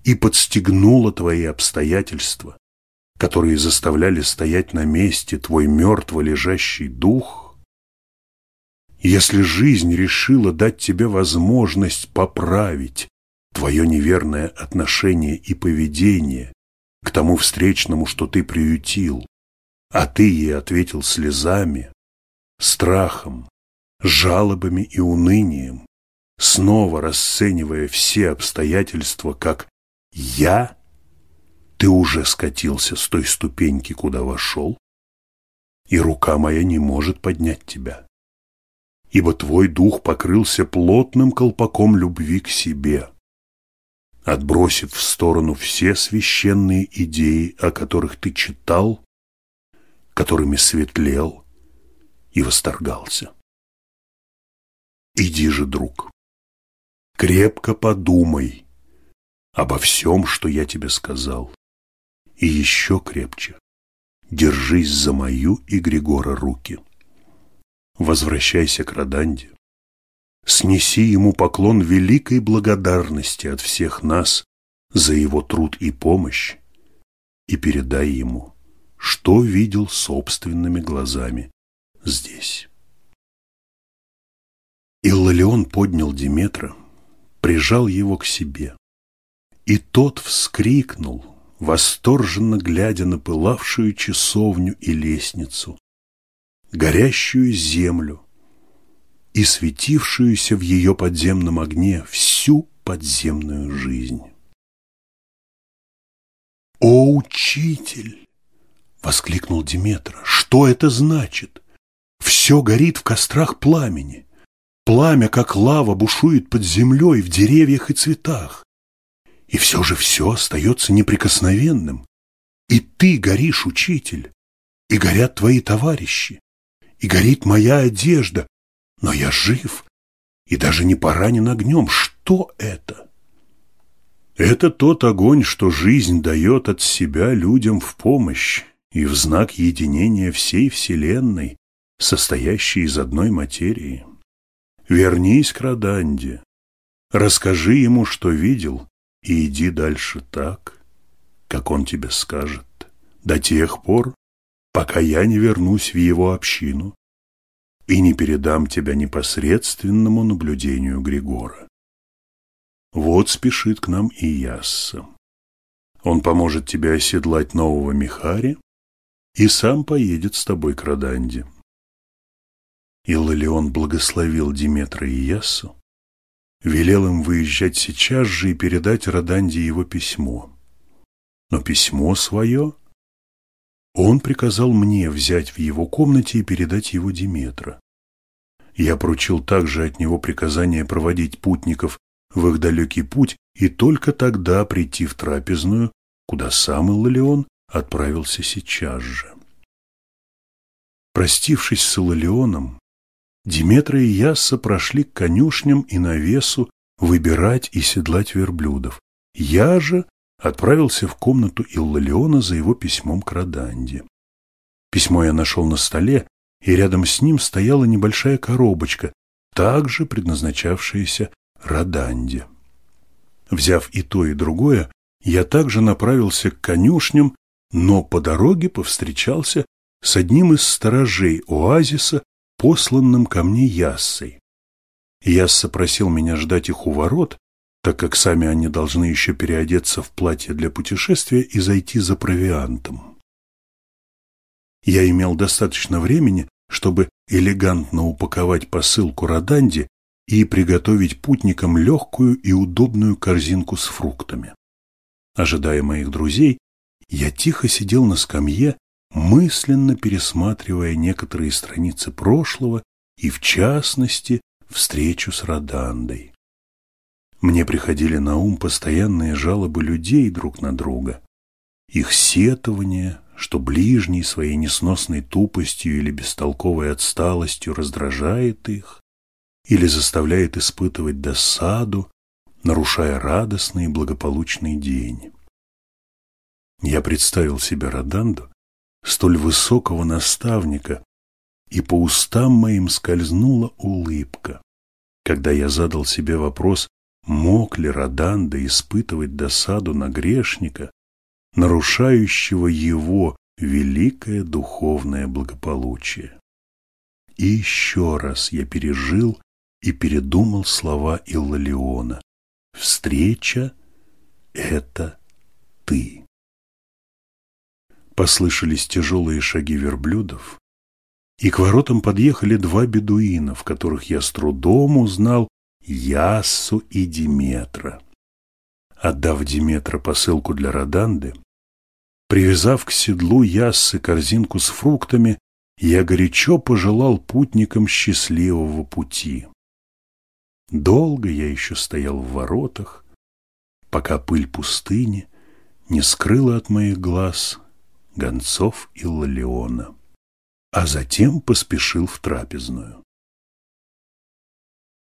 и подстегнула твои обстоятельства, которые заставляли стоять на месте твой мертво лежащий дух, если жизнь решила дать тебе возможность поправить твое неверное отношение и поведение к тому встречному, что ты приютил, а ты ей ответил слезами, страхом, жалобами и унынием, снова расценивая все обстоятельства как «я», ты уже скатился с той ступеньки, куда вошел, и рука моя не может поднять тебя, ибо твой дух покрылся плотным колпаком любви к себе, отбросив в сторону все священные идеи, о которых ты читал, которыми светлел и восторгался. Иди же, друг, крепко подумай обо всем, что я тебе сказал, и еще крепче держись за мою и Григора руки. Возвращайся к Роданде, снеси ему поклон великой благодарности от всех нас за его труд и помощь и передай ему, что видел собственными глазами здесь. Иллалион поднял Диметра, прижал его к себе, и тот вскрикнул, восторженно глядя на пылавшую часовню и лестницу, горящую землю и светившуюся в ее подземном огне всю подземную жизнь. «О, учитель!» — воскликнул Диметра. «Что это значит? Все горит в кострах пламени. Пламя, как лава, бушует под землей в деревьях и цветах. И все же все остается неприкосновенным. И ты горишь, учитель, и горят твои товарищи, и горит моя одежда, но я жив и даже не поранен огнем. Что это?» Это тот огонь, что жизнь дает от себя людям в помощь и в знак единения всей Вселенной, состоящей из одной материи. Вернись к Раданде, расскажи ему, что видел, и иди дальше так, как он тебе скажет, до тех пор, пока я не вернусь в его общину и не передам тебя непосредственному наблюдению Григора. Вот спешит к нам и Ясса. Он поможет тебе оседлать нового Михари и сам поедет с тобой к Роданде. Иллалион благословил Диметра и Яссу, велел им выезжать сейчас же и передать Роданде его письмо. Но письмо свое он приказал мне взять в его комнате и передать его Диметра. Я поручил также от него приказание проводить путников в их далекий путь и только тогда прийти в трапезную, куда сам Иллалион отправился сейчас же. Простившись с Иллалионом, Диметра и Ясса прошли к конюшням и навесу выбирать и седлать верблюдов. Я же отправился в комнату Иллалиона за его письмом к Роданде. Письмо я нашел на столе, и рядом с ним стояла небольшая коробочка, также предназначавшаяся Раданде. Взяв и то, и другое, я также направился к конюшням, но по дороге повстречался с одним из сторожей оазиса, посланным ко мне Яссой. Ясса просил меня ждать их у ворот, так как сами они должны еще переодеться в платье для путешествия и зайти за провиантом. Я имел достаточно времени, чтобы элегантно упаковать посылку Роданде и приготовить путникам легкую и удобную корзинку с фруктами. Ожидая моих друзей, я тихо сидел на скамье, мысленно пересматривая некоторые страницы прошлого и, в частности, встречу с Родандой. Мне приходили на ум постоянные жалобы людей друг на друга, их сетование, что ближний своей несносной тупостью или бестолковой отсталостью раздражает их, или заставляет испытывать досаду, нарушая радостный и благополучный день. Я представил себе Роданду, столь высокого наставника, и по устам моим скользнула улыбка, когда я задал себе вопрос, мог ли Роданда испытывать досаду на грешника, нарушающего его великое духовное благополучие. И еще раз я пережил и передумал слова Иллалиона. «Встреча — это ты». Послышались тяжелые шаги верблюдов, и к воротам подъехали два бедуина, в которых я с трудом узнал Яссу и Диметра. Отдав Диметра посылку для Роданды, привязав к седлу Яссы корзинку с фруктами, я горячо пожелал путникам счастливого пути. Долго я еще стоял в воротах, пока пыль пустыни не скрыла от моих глаз гонцов Иллалиона, а затем поспешил в трапезную.